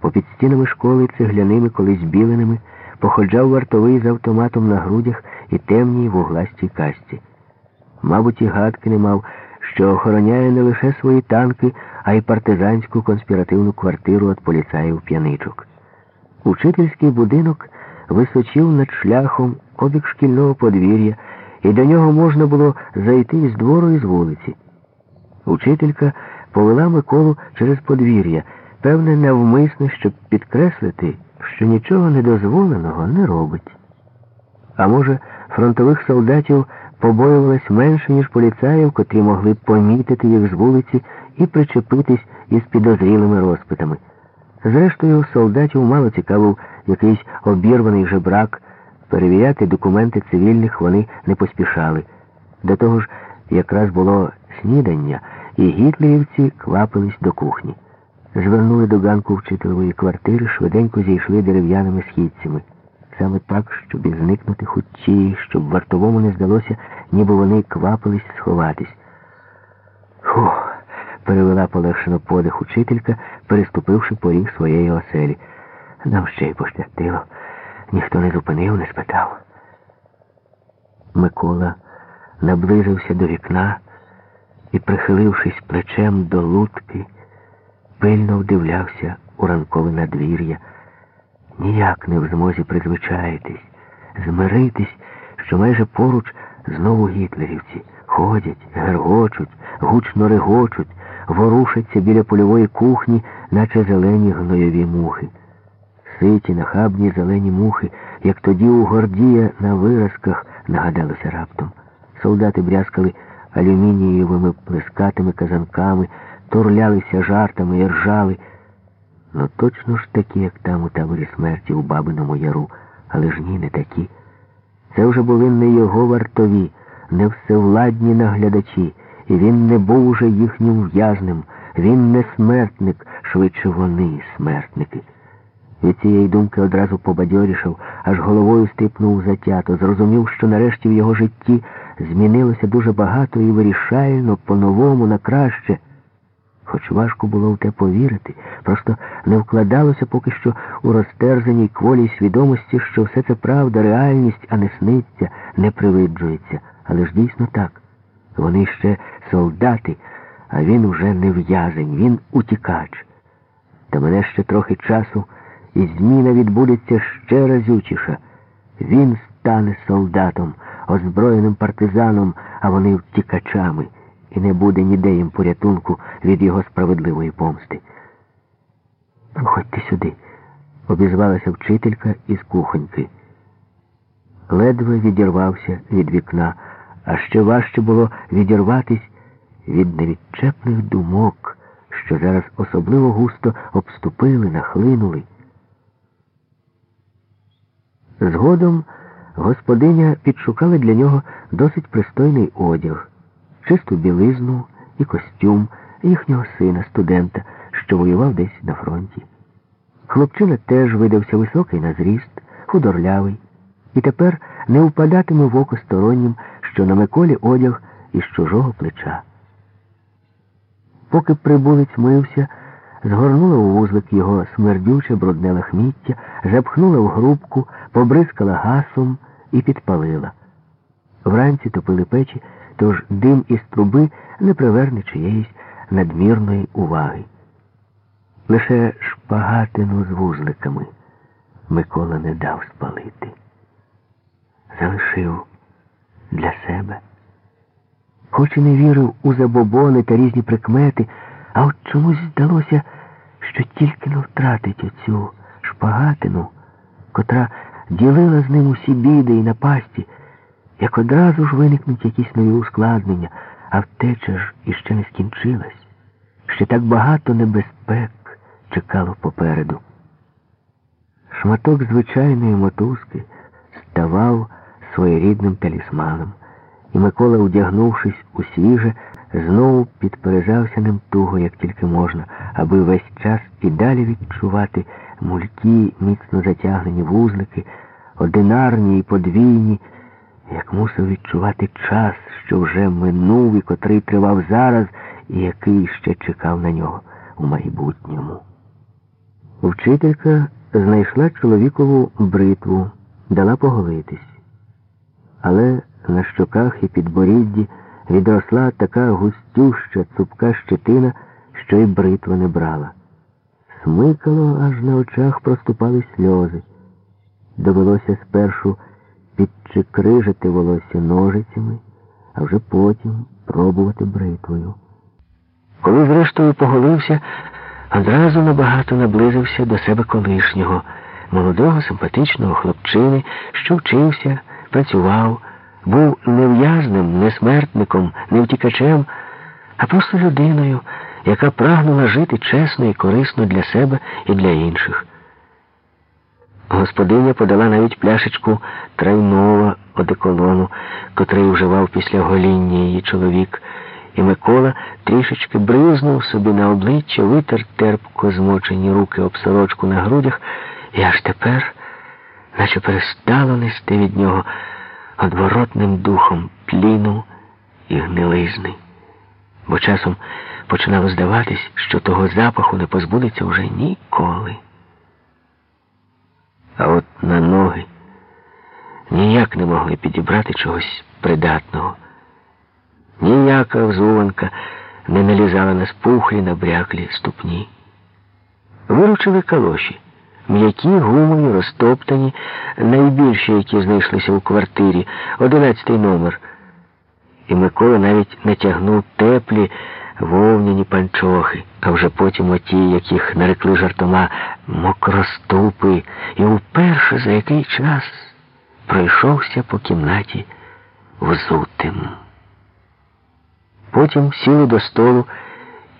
Попід стінами школи цегляними, колись біленими, походжав вартовий з автоматом на грудях і темній вугластій касті. Мабуть, і гадки не мав, що охороняє не лише свої танки, а й партизанську конспіративну квартиру від поліцаїв п'яничок. Учительський будинок височив над шляхом обік шкільного подвір'я, і до нього можна було зайти із двору і з вулиці. Учителька повела Миколу через подвір'я, певне, навмисне, щоб підкреслити, що нічого недозволеного не робить. А може, фронтових солдатів побоювалось менше, ніж поліцаїв, котрі могли помітити їх з вулиці і причепитись із підозрілими розпитами. Зрештою, солдатів мало цікавив якийсь обірваний жебрак. Перевіряти документи цивільних вони не поспішали. До того ж, якраз було снідання, і гітлерівці квапились до кухні. Звернули до ганку вчителевої квартири, швиденько зійшли дерев'яними східцями. Саме так, щоб і зникнути хутчі, щоб вартовому не здалося, ніби вони квапились сховатись. Фух перевела полегшено подих учителька, переступивши поріг своєї оселі. Нам ще й пощастило. Ніхто не зупинив, не спитав. Микола наблизився до вікна і, прихилившись плечем до лутки, пильно вдивлявся у ранкове надвір'я. Ніяк не в змозі призвичаїтись, змиритись, що майже поруч знову гітлерівці ходять, гергочуть, гучно регочуть, ворушаться біля польової кухні, наче зелені гнойові мухи. Ситі, нахабні зелені мухи, як тоді у Гордія на виразках, нагадалося раптом. Солдати брязкали алюмінієвими плескатими казанками, турлялися жартами і ржали. Ну точно ж такі, як там у таборі смерті у Бабиному Яру, але ж ні, не такі. Це вже були не його вартові, не всевладні наглядачі, і він не був уже їхнім в'язнем. Він не смертник, швидше вони смертники. Від цієї думки одразу побадьорішав, аж головою стипнув затято, зрозумів, що нарешті в його житті змінилося дуже багато і вирішально, по-новому, на краще. Хоч важко було в те повірити, просто не вкладалося поки що у розтерзаній кволій свідомості, що все це правда, реальність, а не сниться, не привиджується. Але ж дійсно так. Вони ще солдати, а він уже не в'язень, він утікач. Та мене ще трохи часу, і зміна відбудеться ще разючіша. Він стане солдатом, озброєним партизаном, а вони втікачами і не буде ніде їм порятунку від його справедливої помсти. Проходьте сюди, обізвалася вчителька із кухоньки. Ледве відірвався від вікна, а ще важче було відірватись від невідчепних думок, що зараз особливо густо обступили, нахлинули. Згодом господиня підшукала для нього досить пристойний одяг чисту білизну і костюм їхнього сина, студента, що воював десь на фронті. Хлопчина теж видався високий на зріст, худорлявий, і тепер не впадатиме в око стороннім, що на Миколі одяг із чужого плеча. Поки прибулець мився, згорнула у вузлик його смердюче брудне лахміття, запхнула в грубку, побризкала гасом і підпалила. Вранці топили печі тож дим із труби не приверне чиєїсь надмірної уваги. Лише шпагатину з вузликами Микола не дав спалити. Залишив для себе. Хоч і не вірив у забобони та різні прикмети, а от чомусь здалося, що тільки не втратить оцю шпагатину, котра ділила з ним усі біди і напасті як одразу ж виникнуть якісь нові ускладнення, а втеча ж іще не скінчилась. Ще так багато небезпек чекало попереду. Шматок звичайної мотузки ставав своєрідним талісманом, і Микола, одягнувшись у свіже, знову підперезався ним туго, як тільки можна, аби весь час і далі відчувати мульті, міцно затягнені вузлики, одинарні і подвійні як мусив відчувати час, що вже минув і котрий тривав зараз, і який ще чекав на нього у майбутньому. Вчителька знайшла чоловікову бритву, дала поголитись. Але на щоках і підборідді відросла така густюща цупка щетина, що й бритва не брала. Смикало, аж на очах проступали сльози. Довелося спершу підчикрижити волосся ножицями, а вже потім пробувати бритвою. Коли зрештою поголився, одразу набагато наблизився до себе колишнього, молодого, симпатичного хлопчини, що вчився, працював, був не в'язним, не смертником, не втікачем, а просто людиною, яка прагнула жити чесно і корисно для себе і для інших. Господиня подала навіть пляшечку трайного одеколону, котрий вживав після гоління її чоловік, і Микола трішечки бризнув собі на обличчя, витер терпко змочені руки об сорочку на грудях, і аж тепер, наче перестало нести від нього одворотним духом пліну і гнилизни. Бо часом починало здаватись, що того запаху не позбудеться вже ніколи. А от на ноги ніяк не могли підібрати чогось придатного. Ніяка взуванка не налізала на спухлі, набряклі ступні. Виручили калоші, м'які, гумові, розтоптані, найбільші, які знайшлися у квартирі, одинадцятий номер. І Микола навіть натягнув теплі, вовняні панчохи, а вже потім оті, яких нарекли жартома мокроступи, і вперше за який час пройшовся по кімнаті взутим. Потім сіли до столу,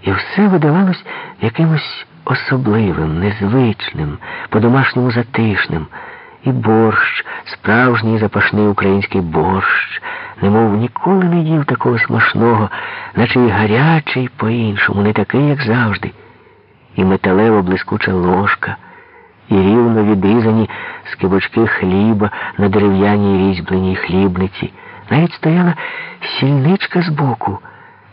і все видавалось якимось особливим, незвичним, по-домашньому затишним. І борщ, справжній запашний український борщ, немов ніколи не їв такого смачного, наче й гарячий по-іншому, не такий, як завжди. І металево блискуча ложка, і рівно відрізані скибочки хліба на дерев'яній різьбленій хлібниці. Навіть стояла сільничка збоку,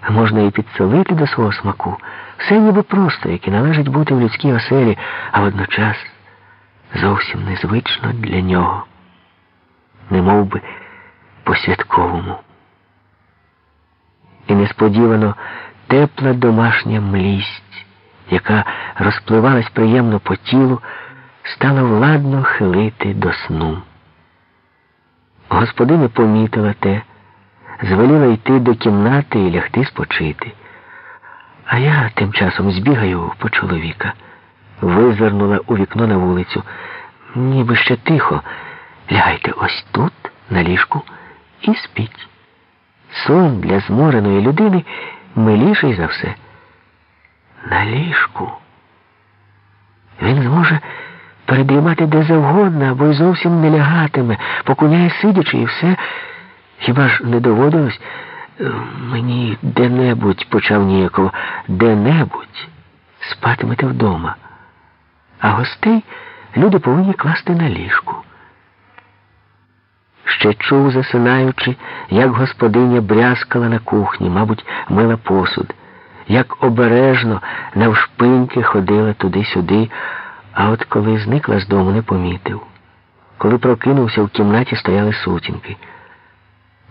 а можна і підсолити до свого смаку. Все ніби просто, як і належить бути в людській оселі, а водночас зовсім незвично для нього, не мов би по-святковому. І несподівано тепла домашня млість, яка розпливалась приємно по тілу, стала владно хилити до сну. Господиня помітила те, звеліла йти до кімнати і лягти спочити. А я тим часом збігаю по чоловіка, визирнула у вікно на вулицю. Ніби ще тихо. Лягайте ось тут, на ліжку, і спіть. Сон для змореної людини миліший за все. На ліжку. Він зможе передрімати де завгодно або й зовсім не лягатиме, покуняє сидячи і все. Хіба ж не доводилось е, мені де-небудь, почав ніяково, де-небудь спатимете вдома, а гостей люди повинні класти на ліжку. Ще чув, засинаючи, як господиня брязкала на кухні, мабуть, мила посуд, як обережно навшпиньки ходила туди-сюди, а от коли зникла з дому, не помітив. Коли прокинувся, в кімнаті стояли сутінки.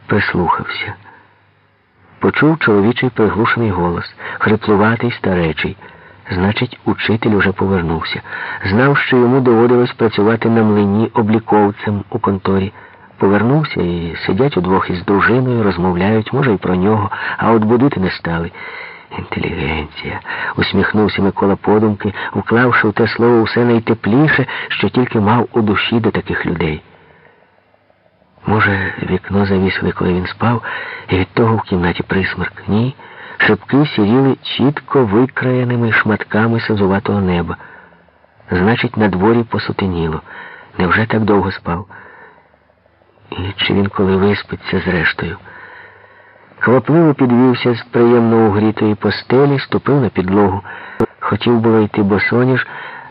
Прислухався. Почув чоловічий приглушений голос, хриплуватий старечий. Значить, учитель уже повернувся. Знав, що йому доводилось працювати на млині обліковцем у конторі. Повернувся і сидять удвох із дружиною, розмовляють, може, й про нього, а от будити не стали. Інтелігенція, усміхнувся Микола подумки, вклавши в те слово все найтепліше, що тільки мав у душі до таких людей. Може, вікно завісили, коли він спав, і від того в кімнаті присмерк? Ні. Шибки сіріли чітко викраєними шматками сизуватого неба. Значить, на дворі посутеніло. Невже так довго спав? І чи він коли виспиться зрештою? Хвапливо підвівся з приємно угрітої постелі, ступив на підлогу. Хотів було йти босоніж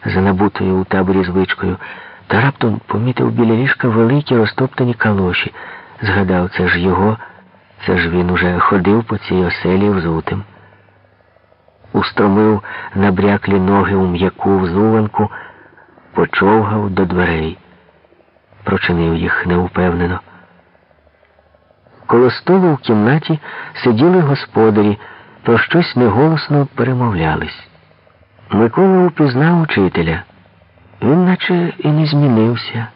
за набутою у таборі звичкою, та раптом помітив біля ліжка великі розтоптані калоші. Згадав, це ж його. Це ж він уже ходив по цій оселі взутим. Устромив набряклі ноги у м'яку взуванку, почовгав до дверей, прочинив їх неупевнено. Коло столу в кімнаті сиділи господарі, про щось неголосно перемовлялись. Микола упізнав учителя. Він наче і не змінився.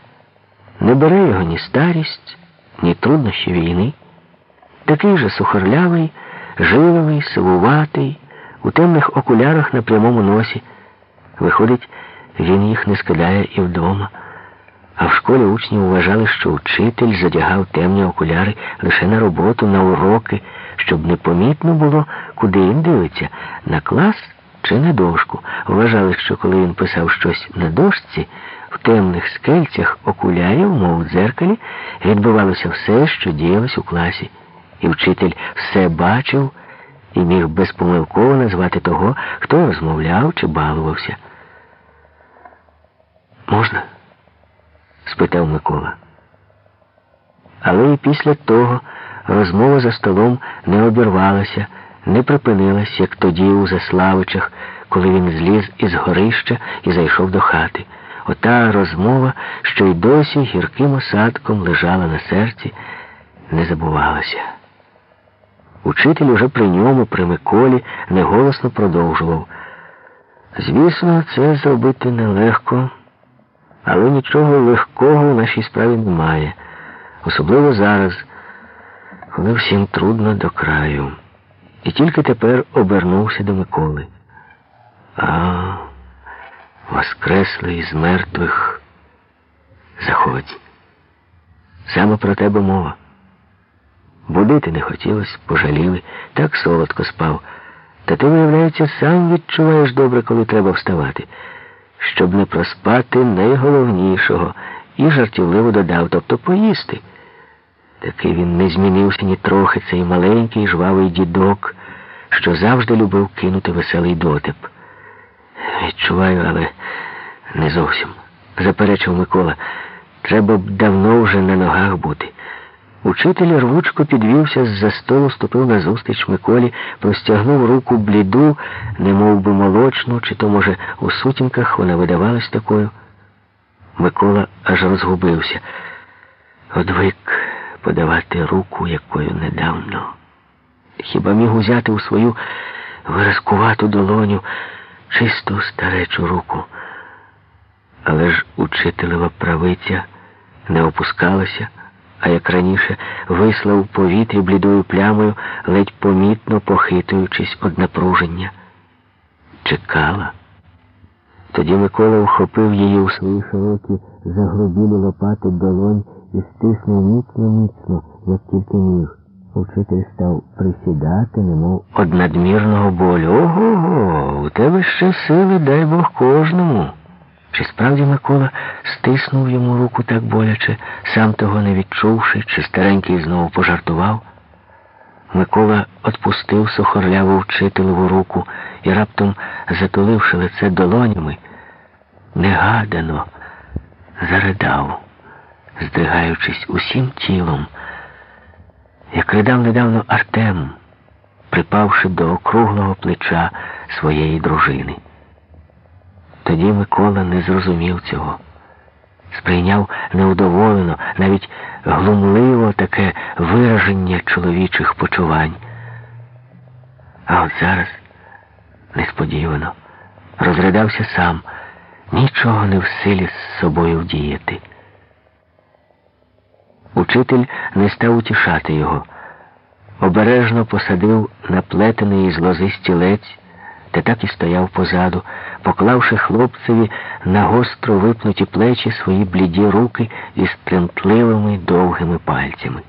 Не бере його ні старість, ні труднощі війни. Такий же сухорлявий, жиловий, сивуватий, у темних окулярах на прямому носі. Виходить, він їх не скидає і вдома. А в школі учні вважали, що учитель задягав темні окуляри лише на роботу, на уроки, щоб непомітно було, куди він дивиться, на клас чи на дошку. Вважали, що коли він писав щось на дошці, в темних скельцях окулярів, мов у дзеркалі, відбувалося все, що діялось у класі і вчитель все бачив і міг безпомилково назвати того, хто розмовляв чи балувався. Можна? спитав Микола. Але і після того розмова за столом не обірвалася, не припинилась, як тоді у Заславичах, коли він зліз із горища і зайшов до хати. Ота розмова, що й досі гірким осадком лежала на серці, не забувалася. Учитель уже при ньому, при Миколі, неголосно продовжував. Звісно, це зробити нелегко, але нічого легкого в нашій справі немає. Особливо зараз, коли всім трудно до краю. І тільки тепер обернувся до Миколи. А, воскресли із мертвих заходь. Саме про тебе мова. Будити не хотілося, пожаліли, так солодко спав. Та ти, виявляється, сам відчуваєш добре, коли треба вставати. Щоб не проспати найголовнішого, і жартівливо додав, тобто поїсти. Такий він не змінився ні трохи, цей маленький жвавий дідок, що завжди любив кинути веселий дотип. Відчуваю, але не зовсім, заперечив Микола. Треба б давно вже на ногах бути. Учитель рвучко підвівся з-за столу, ступив назустріч Миколі, простягнув руку бліду, не би молочну, чи то, може, у сутінках вона видавалась такою. Микола аж розгубився. Одвик подавати руку, якою недавно. Хіба міг узяти у свою виразкувату долоню чисту старечу руку? Але ж учителева правиця не опускалася, а як раніше висла у повітрі блідою плямою, ледь помітно похитуючись од напруження. Чекала. Тоді Микола вхопив її у свої широкі, загрубілі лопати долонь і стиснув міцно-міцно, як тільки міг. Учитель став присідати, немов од надмірного болю. Ого, го у тебе ще сили, дай Бог кожному. Чи справді Микола стиснув йому руку так боляче, сам того не відчувши, чи старенький знову пожартував? Микола отпустив сухорляву вчителеву руку і, раптом, затуливши лице долонями, негадано заридав, здригаючись усім тілом, як ридав недавно Артем, припавши до округлого плеча своєї дружини. Тоді Микола не зрозумів цього. Сприйняв неудоволено, навіть глумливо таке вираження чоловічих почувань. А от зараз несподівано розридався сам, нічого не в силі з собою вдіяти. Учитель не став утішати його, обережно посадив наплетений із лози стілець та так і стояв позаду, поклавши хлопцеві на гостро випнуті плечі свої бліді руки із тремтливими довгими пальцями.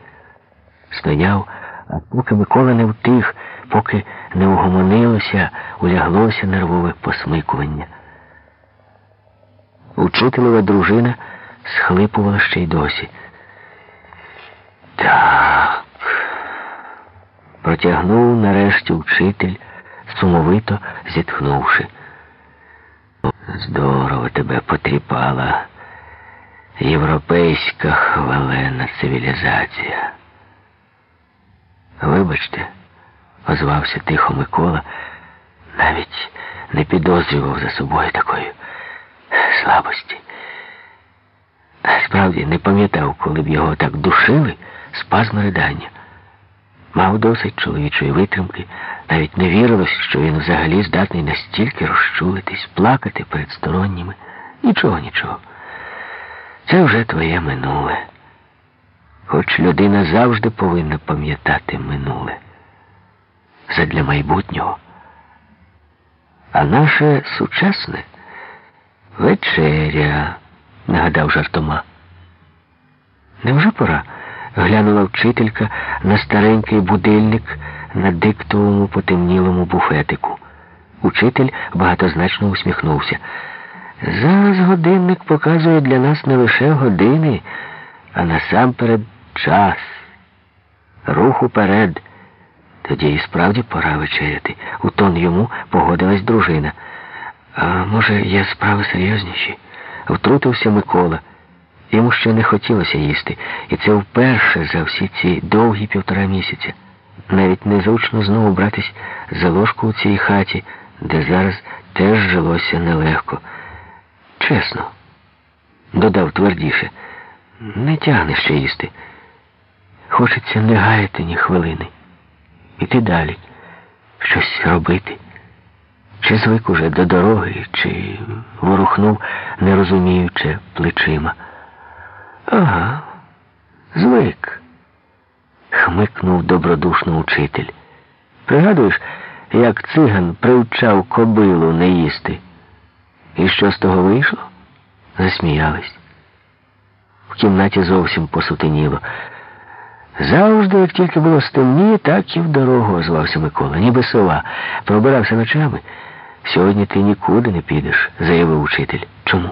Стояв, а поки Микола не втих, поки не угомонилося, уляглося нервове посмикування. Учителева дружина схлипувала ще й досі. Так, протягнув нарешті вчитель сумовито зітхнувши. Здорово тебе потріпала європейська хвалена цивілізація. Вибачте, озвався тихо Микола, навіть не підозрював за собою такої слабості. Справді не пам'ятав, коли б його так душили спазми ридання. Мав досить чоловічої витримки, навіть не вірилось, що він взагалі здатний настільки розчулитись, плакати перед сторонніми. Нічого, нічого. Це вже твоє минуле. Хоч людина завжди повинна пам'ятати минуле. Задля майбутнього. А наше сучасне вечеря, нагадав жартома. Невже пора? Глянула вчителька на старенький будильник на диктовому потемнілому буфетику. Учитель багатозначно усміхнувся. Зараз годинник показує для нас не лише години, а насамперед час. Рух уперед. Тоді і справді пора вечеряти. У тон йому погодилась дружина. А може, є справи серйозніші? Втрутився Микола. Йому ще не хотілося їсти, і це вперше за всі ці довгі півтора місяця. Навіть незручно знову братись за ложку у цій хаті, де зараз теж жилося нелегко. Чесно, додав твердіше, не тягне ще їсти. Хочеться не гаяти ні хвилини. Іти далі, щось робити. Чи звик уже до дороги, чи ворухнув, не розуміючи плечима. Ага, звик, хмикнув добродушно учитель. Пригадуєш, як циган привчав кобилу не їсти? І що з того вийшло? Засміялись. В кімнаті зовсім посутеніло. Завжди, як тільки було стемніє, так і в дорогу озвався Микола, ніби сова. Пробирався ночами. Сьогодні ти нікуди не підеш, заявив учитель. Чому?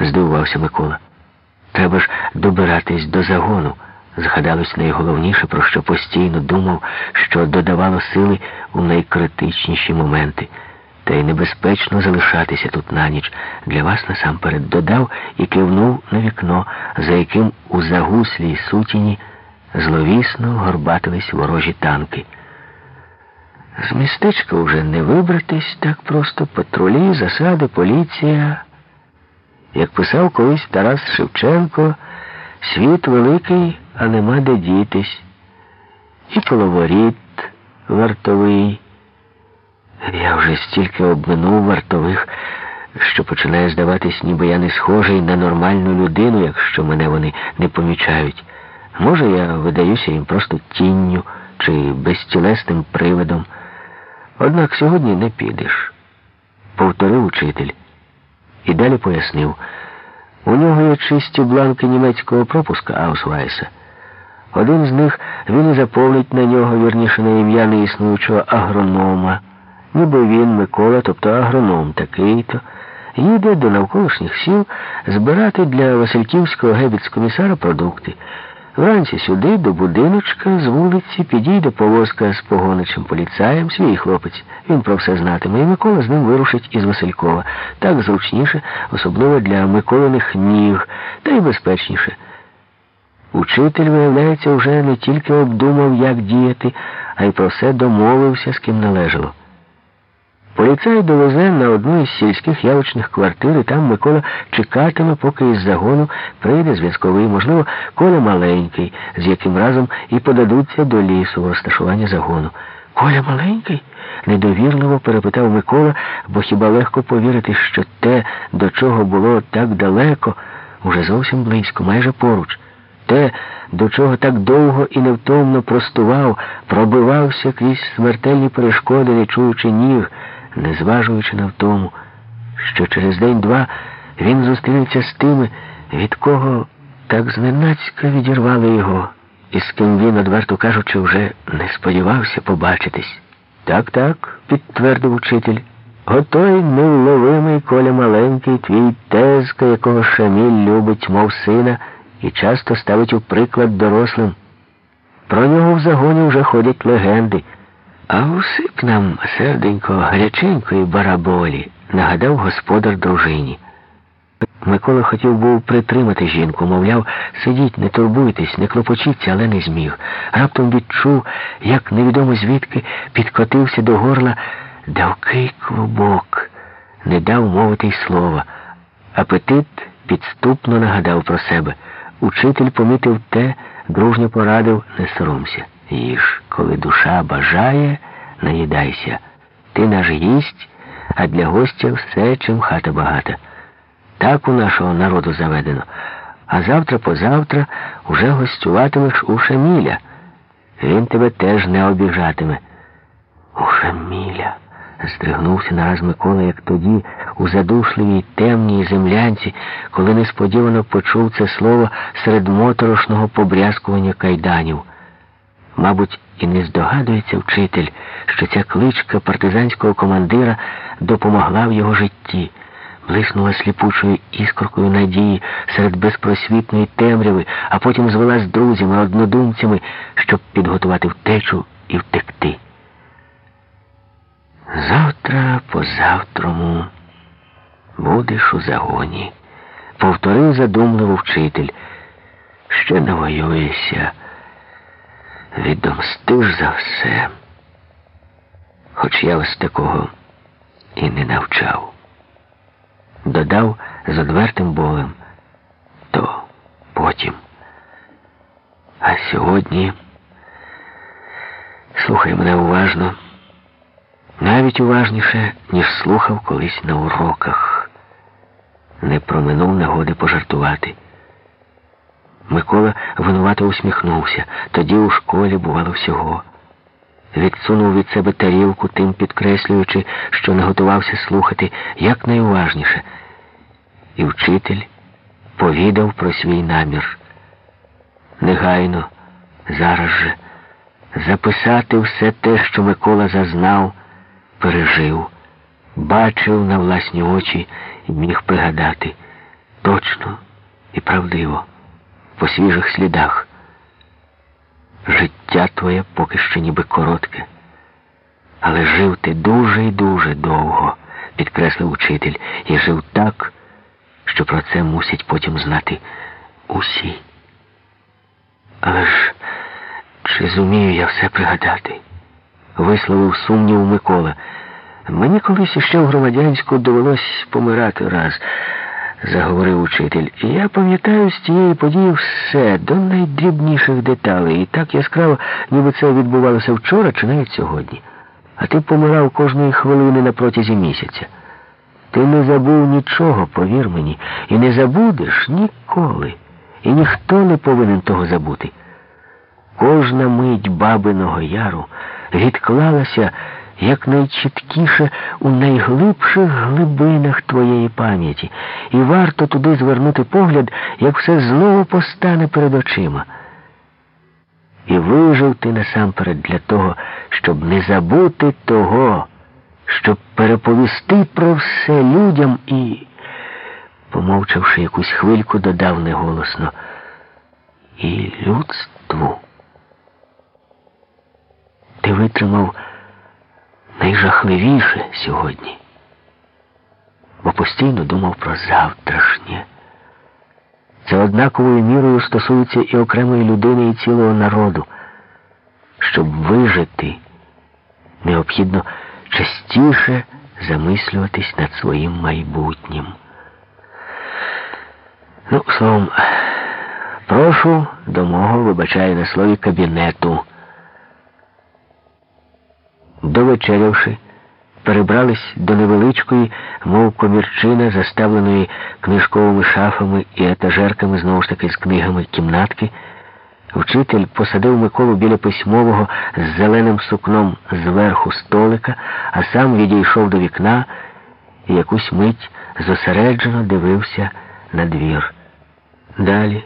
здивувався Микола. Треба ж добиратись до загону. Згадалось найголовніше, про що постійно думав, що додавало сили у найкритичніші моменти. Та й небезпечно залишатися тут на ніч. Для вас насамперед додав і кивнув на вікно, за яким у загуслій сутіні зловісно горбатились ворожі танки. З містечка вже не вибратись так просто патрулі, засади, поліція. Як писав колись Тарас Шевченко, світ великий, а нема де дітись. І коловоріт вартовий. Я вже стільки обминув вартових, що починає здаватись, ніби я не схожий на нормальну людину, якщо мене вони не помічають. Може, я видаюся їм просто тінню чи безтілесним привидом. Однак сьогодні не підеш, повторив учитель. І далі пояснив, у нього є чисті бланки німецького пропуска Аусвайса. Один з них він і заповнить на нього, вірніше на ім'я неіснуючого агронома. Ніби він, Микола, тобто агроном такий-то, їде до навколишніх сіл збирати для Васильківського гебіц-комісара продукти. Вранці сюди, до будиночка, з вулиці, підійде повозка з погоничим поліцаєм, свій хлопець. Він про все знатиме, і Микола з ним вирушить із Василькова. Так зручніше, особливо для Миколиних ніг, та й безпечніше. Учитель, виявляється, вже не тільки обдумав, як діяти, а й про все домовився, з ким належало. Поліцай довезе на одну із сільських явочних квартир, і там Микола чекатиме, поки із загону прийде зв'язковий, можливо, Коля маленький, з яким разом і подадуться до лісу в розташування загону. Коля маленький? недовірливо перепитав Микола, бо хіба легко повірити, що те, до чого було так далеко, уже зовсім близько, майже поруч. Те, до чого так довго і невтомно простував, пробивався крізь смертельні перешкоди, не чуючи ніг не зважуючи на втому, що через день-два він зустрінеться з тими, від кого так зненацька відірвали його, і з ким він, одверто кажучи, вже не сподівався побачитись. Так, так, підтвердив учитель. Готой невловимий коля маленький, твій тезка, якого Шаміль любить, мов сина, і часто ставить у приклад дорослим. Про нього в загоні вже ходять легенди. А усип нам, серденько, гаряченької бараболі, нагадав господар дружині. Микола хотів був притримати жінку, мовляв, сидіть, не турбуйтесь, не клопочіться, але не зміг. Раптом відчув, як невідомо звідки підкотився до горла давкий клубок, не дав мовити й слова. Апетит підступно нагадав про себе. Учитель помітив те, дружньо порадив, не соромся. Їж, коли душа бажає, наїдайся. Ти наш гість, а для гостя все, чим хата багата. Так у нашого народу заведено. А завтра позавтра уже гостюватимеш у Шаміля. Він тебе теж не обіжатиме. У Шаміля. Здригнувся нараз Микола, як тоді, у задушливій темній землянці, коли несподівано почув це слово серед моторошного побрязкування кайданів. Мабуть, і не здогадується вчитель, що ця кличка партизанського командира допомогла в його житті, блиснула сліпучою іскоркою надії серед безпросвітної темряви, а потім звела з друзями, однодумцями, щоб підготувати втечу і втекти. Завтра позавтрому будеш у загоні, повторив задумливо вчитель. Ще навоюєшся відомстиш за все, хоч я ось такого і не навчав. Додав з одвертим болем, то потім. А сьогодні слухай мене уважно, навіть уважніше, ніж слухав колись на уроках. Не проминув нагоди пожартувати. Микола винувато усміхнувся. Тоді у школі бувало всього. відсунув від себе тарілку, тим підкреслюючи, що не готувався слухати якнайуважніше. І вчитель повідав про свій намір. Негайно, зараз же, записати все те, що Микола зазнав, пережив, бачив на власні очі і міг пригадати точно і правдиво, по свіжих слідах. Життя твоє поки що ніби коротке, але жив ти дуже і дуже довго, підкреслив учитель, і жив так, що про це мусять потім знати усі. Але ж чи зумію я все пригадати? Висловив сумнів Микола. Мені колись іще в громадянську довелось помирати раз заговорив учитель. І я пам'ятаю з тієї події все до найдрібніших деталей. І так яскраво, ніби це відбувалося вчора чи навіть сьогодні. А ти помирав кожної хвилини на протязі місяця. Ти не забув нічого, повір мені, і не забудеш ніколи. І ніхто не повинен того забути. Кожна мить бабиного яру відклалася якнайчіткіше у найглибших глибинах твоєї пам'яті, і варто туди звернути погляд, як все знову постане перед очима. І вижив ти насамперед для того, щоб не забути того, щоб переповісти про все людям і, помовчавши якусь хвильку, додав неголосно і людству. Ти витримав найжахливіше сьогодні, бо постійно думав про завтрашнє. Це однаковою мірою стосується і окремої людини, і цілого народу. Щоб вижити, необхідно частіше замислюватись над своїм майбутнім. Ну, словом, прошу до мого, вибачаю на слові кабінету. Довечерявши, перебрались до невеличкої, мов комірчина, заставленої книжковими шафами і етажерками, знову ж таки з книгами кімнатки. Вчитель посадив Миколу біля письмового з зеленим сукном зверху столика, а сам відійшов до вікна і якусь мить зосереджено дивився на двір. Далі,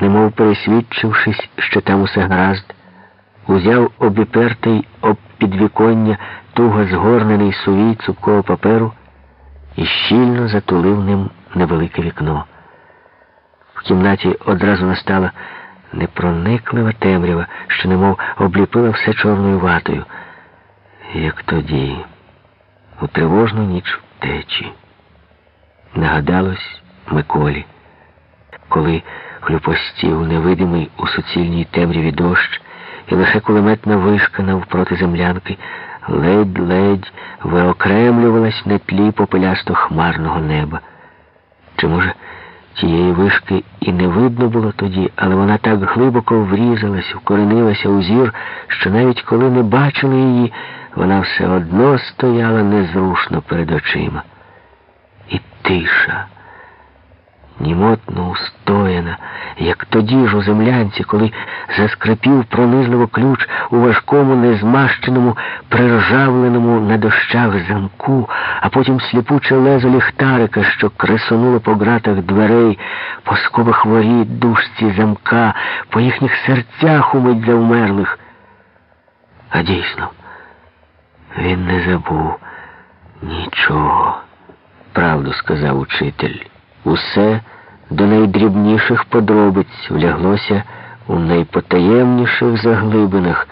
немов пересвідчившись, що там усе гаразд, узяв обіпертий об підвіконня туго згорнений сувій цупкого паперу і щільно затулив ним невелике вікно. В кімнаті одразу настала непрониклива темрява, що немов обліпила все чорною ватою, як тоді, у тривожну ніч втечі. Нагадалось Миколі, коли хлюпостів невидимий у суцільній темряві дощ і лише кулеметна вишка навпроти землянки ледь-ледь виокремлювалась на тлі попелясто хмарного неба. Чи, може, тієї вишки і не видно було тоді, але вона так глибоко врізалась, вкоренилася у зір, що навіть коли не бачили її, вона все одно стояла незрушно перед очима. І тиша німотно устояна, як тоді ж у землянці, коли заскрипів пронизливо ключ у важкому, незмащеному, приржавленому на дощах замку, а потім сліпуче лезо ліхтарика, що кресонуло по ґратах дверей, по скобах воріт, дужці замка, по їхніх серцях умить завмерлих. А дійсно, він не забув нічого, правду сказав учитель. Усе до найдрібніших подробиць вляглося у найпотаємніших заглибинах,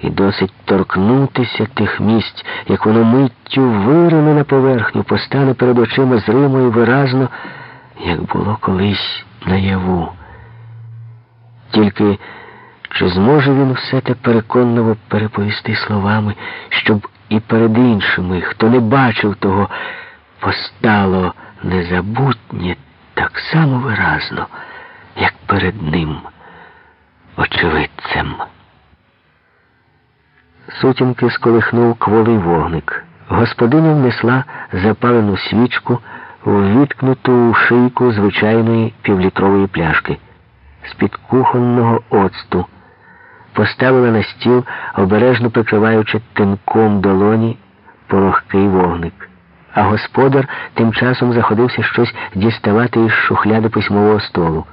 і досить торкнутися тих місць, як воно миттю вирине на поверхню, постане перед очима зримо і виразно, як було колись наяву. Тільки чи зможе він все те переконливо переповісти словами, щоб і перед іншими, хто не бачив того, постало незабутнє так само виразно, як перед ним, очевидцем. Сутінки сколихнув кволий вогник. Господиня внесла запалену свічку ввіткнуту у шийку звичайної півлітрової пляшки з-під кухонного оцту. поставила на стіл, обережно прикриваючи тинком долоні порохкий вогник. А господар тим часом заходився щось діставати із шухляди письмового столу.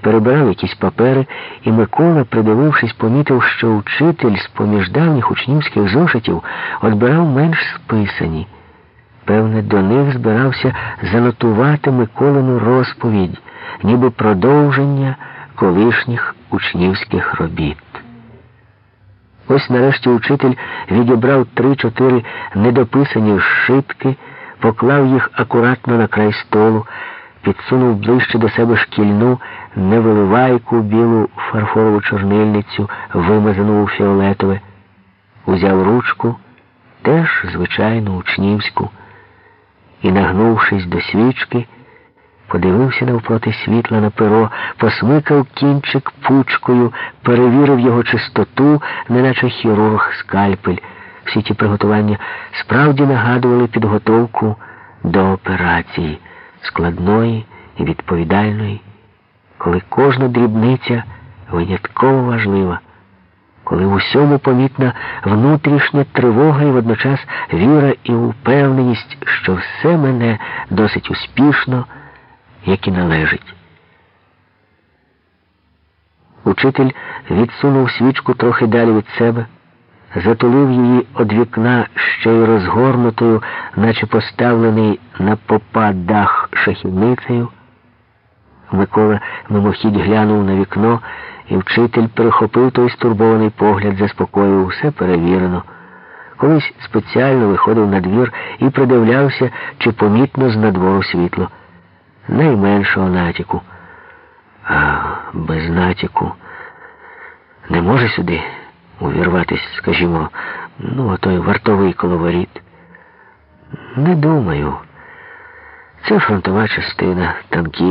Перебирав якісь папери, і Микола, придивившись, помітив, що учитель з поміж давніх учнівських зошитів відбирав менш списані. Певне, до них збирався занотувати Миколину розповідь, ніби продовження колишніх учнівських робіт. Ось нарешті учитель відібрав три-чотири недописані шибки, поклав їх акуратно на край столу, підсунув ближче до себе шкільну невиливайку білу фарфорову чорнильницю, вимазану у фіолетове, узяв ручку, теж звичайну учнівську, і, нагнувшись до свічки, подивився навпроти світла на перо, посмикав кінчик пучкою, перевірив його чистоту, неначе хірург скальпель. Всі ті приготування справді нагадували підготовку до операції, складної і відповідальної, коли кожна дрібниця винятково важлива, коли в усьому помітна внутрішня тривога і водночас віра і упевненість, що все мене досить успішно як і належить. Учитель відсунув свічку трохи далі від себе, затулив її од вікна ще й розгорнутою, наче поставлений на попа дах шахівницею. Микола мимохідь глянув на вікно, і вчитель перехопив той стурбований погляд, заспокоїв усе перевірено. Колись спеціально виходив на двір і придивлявся, чи помітно з надвору світло найменшого натяку. А без натяку не може сюди увірватися, скажімо, ну, отой вартовий коловоріт. Не думаю. Це фронтова частина, танкісти.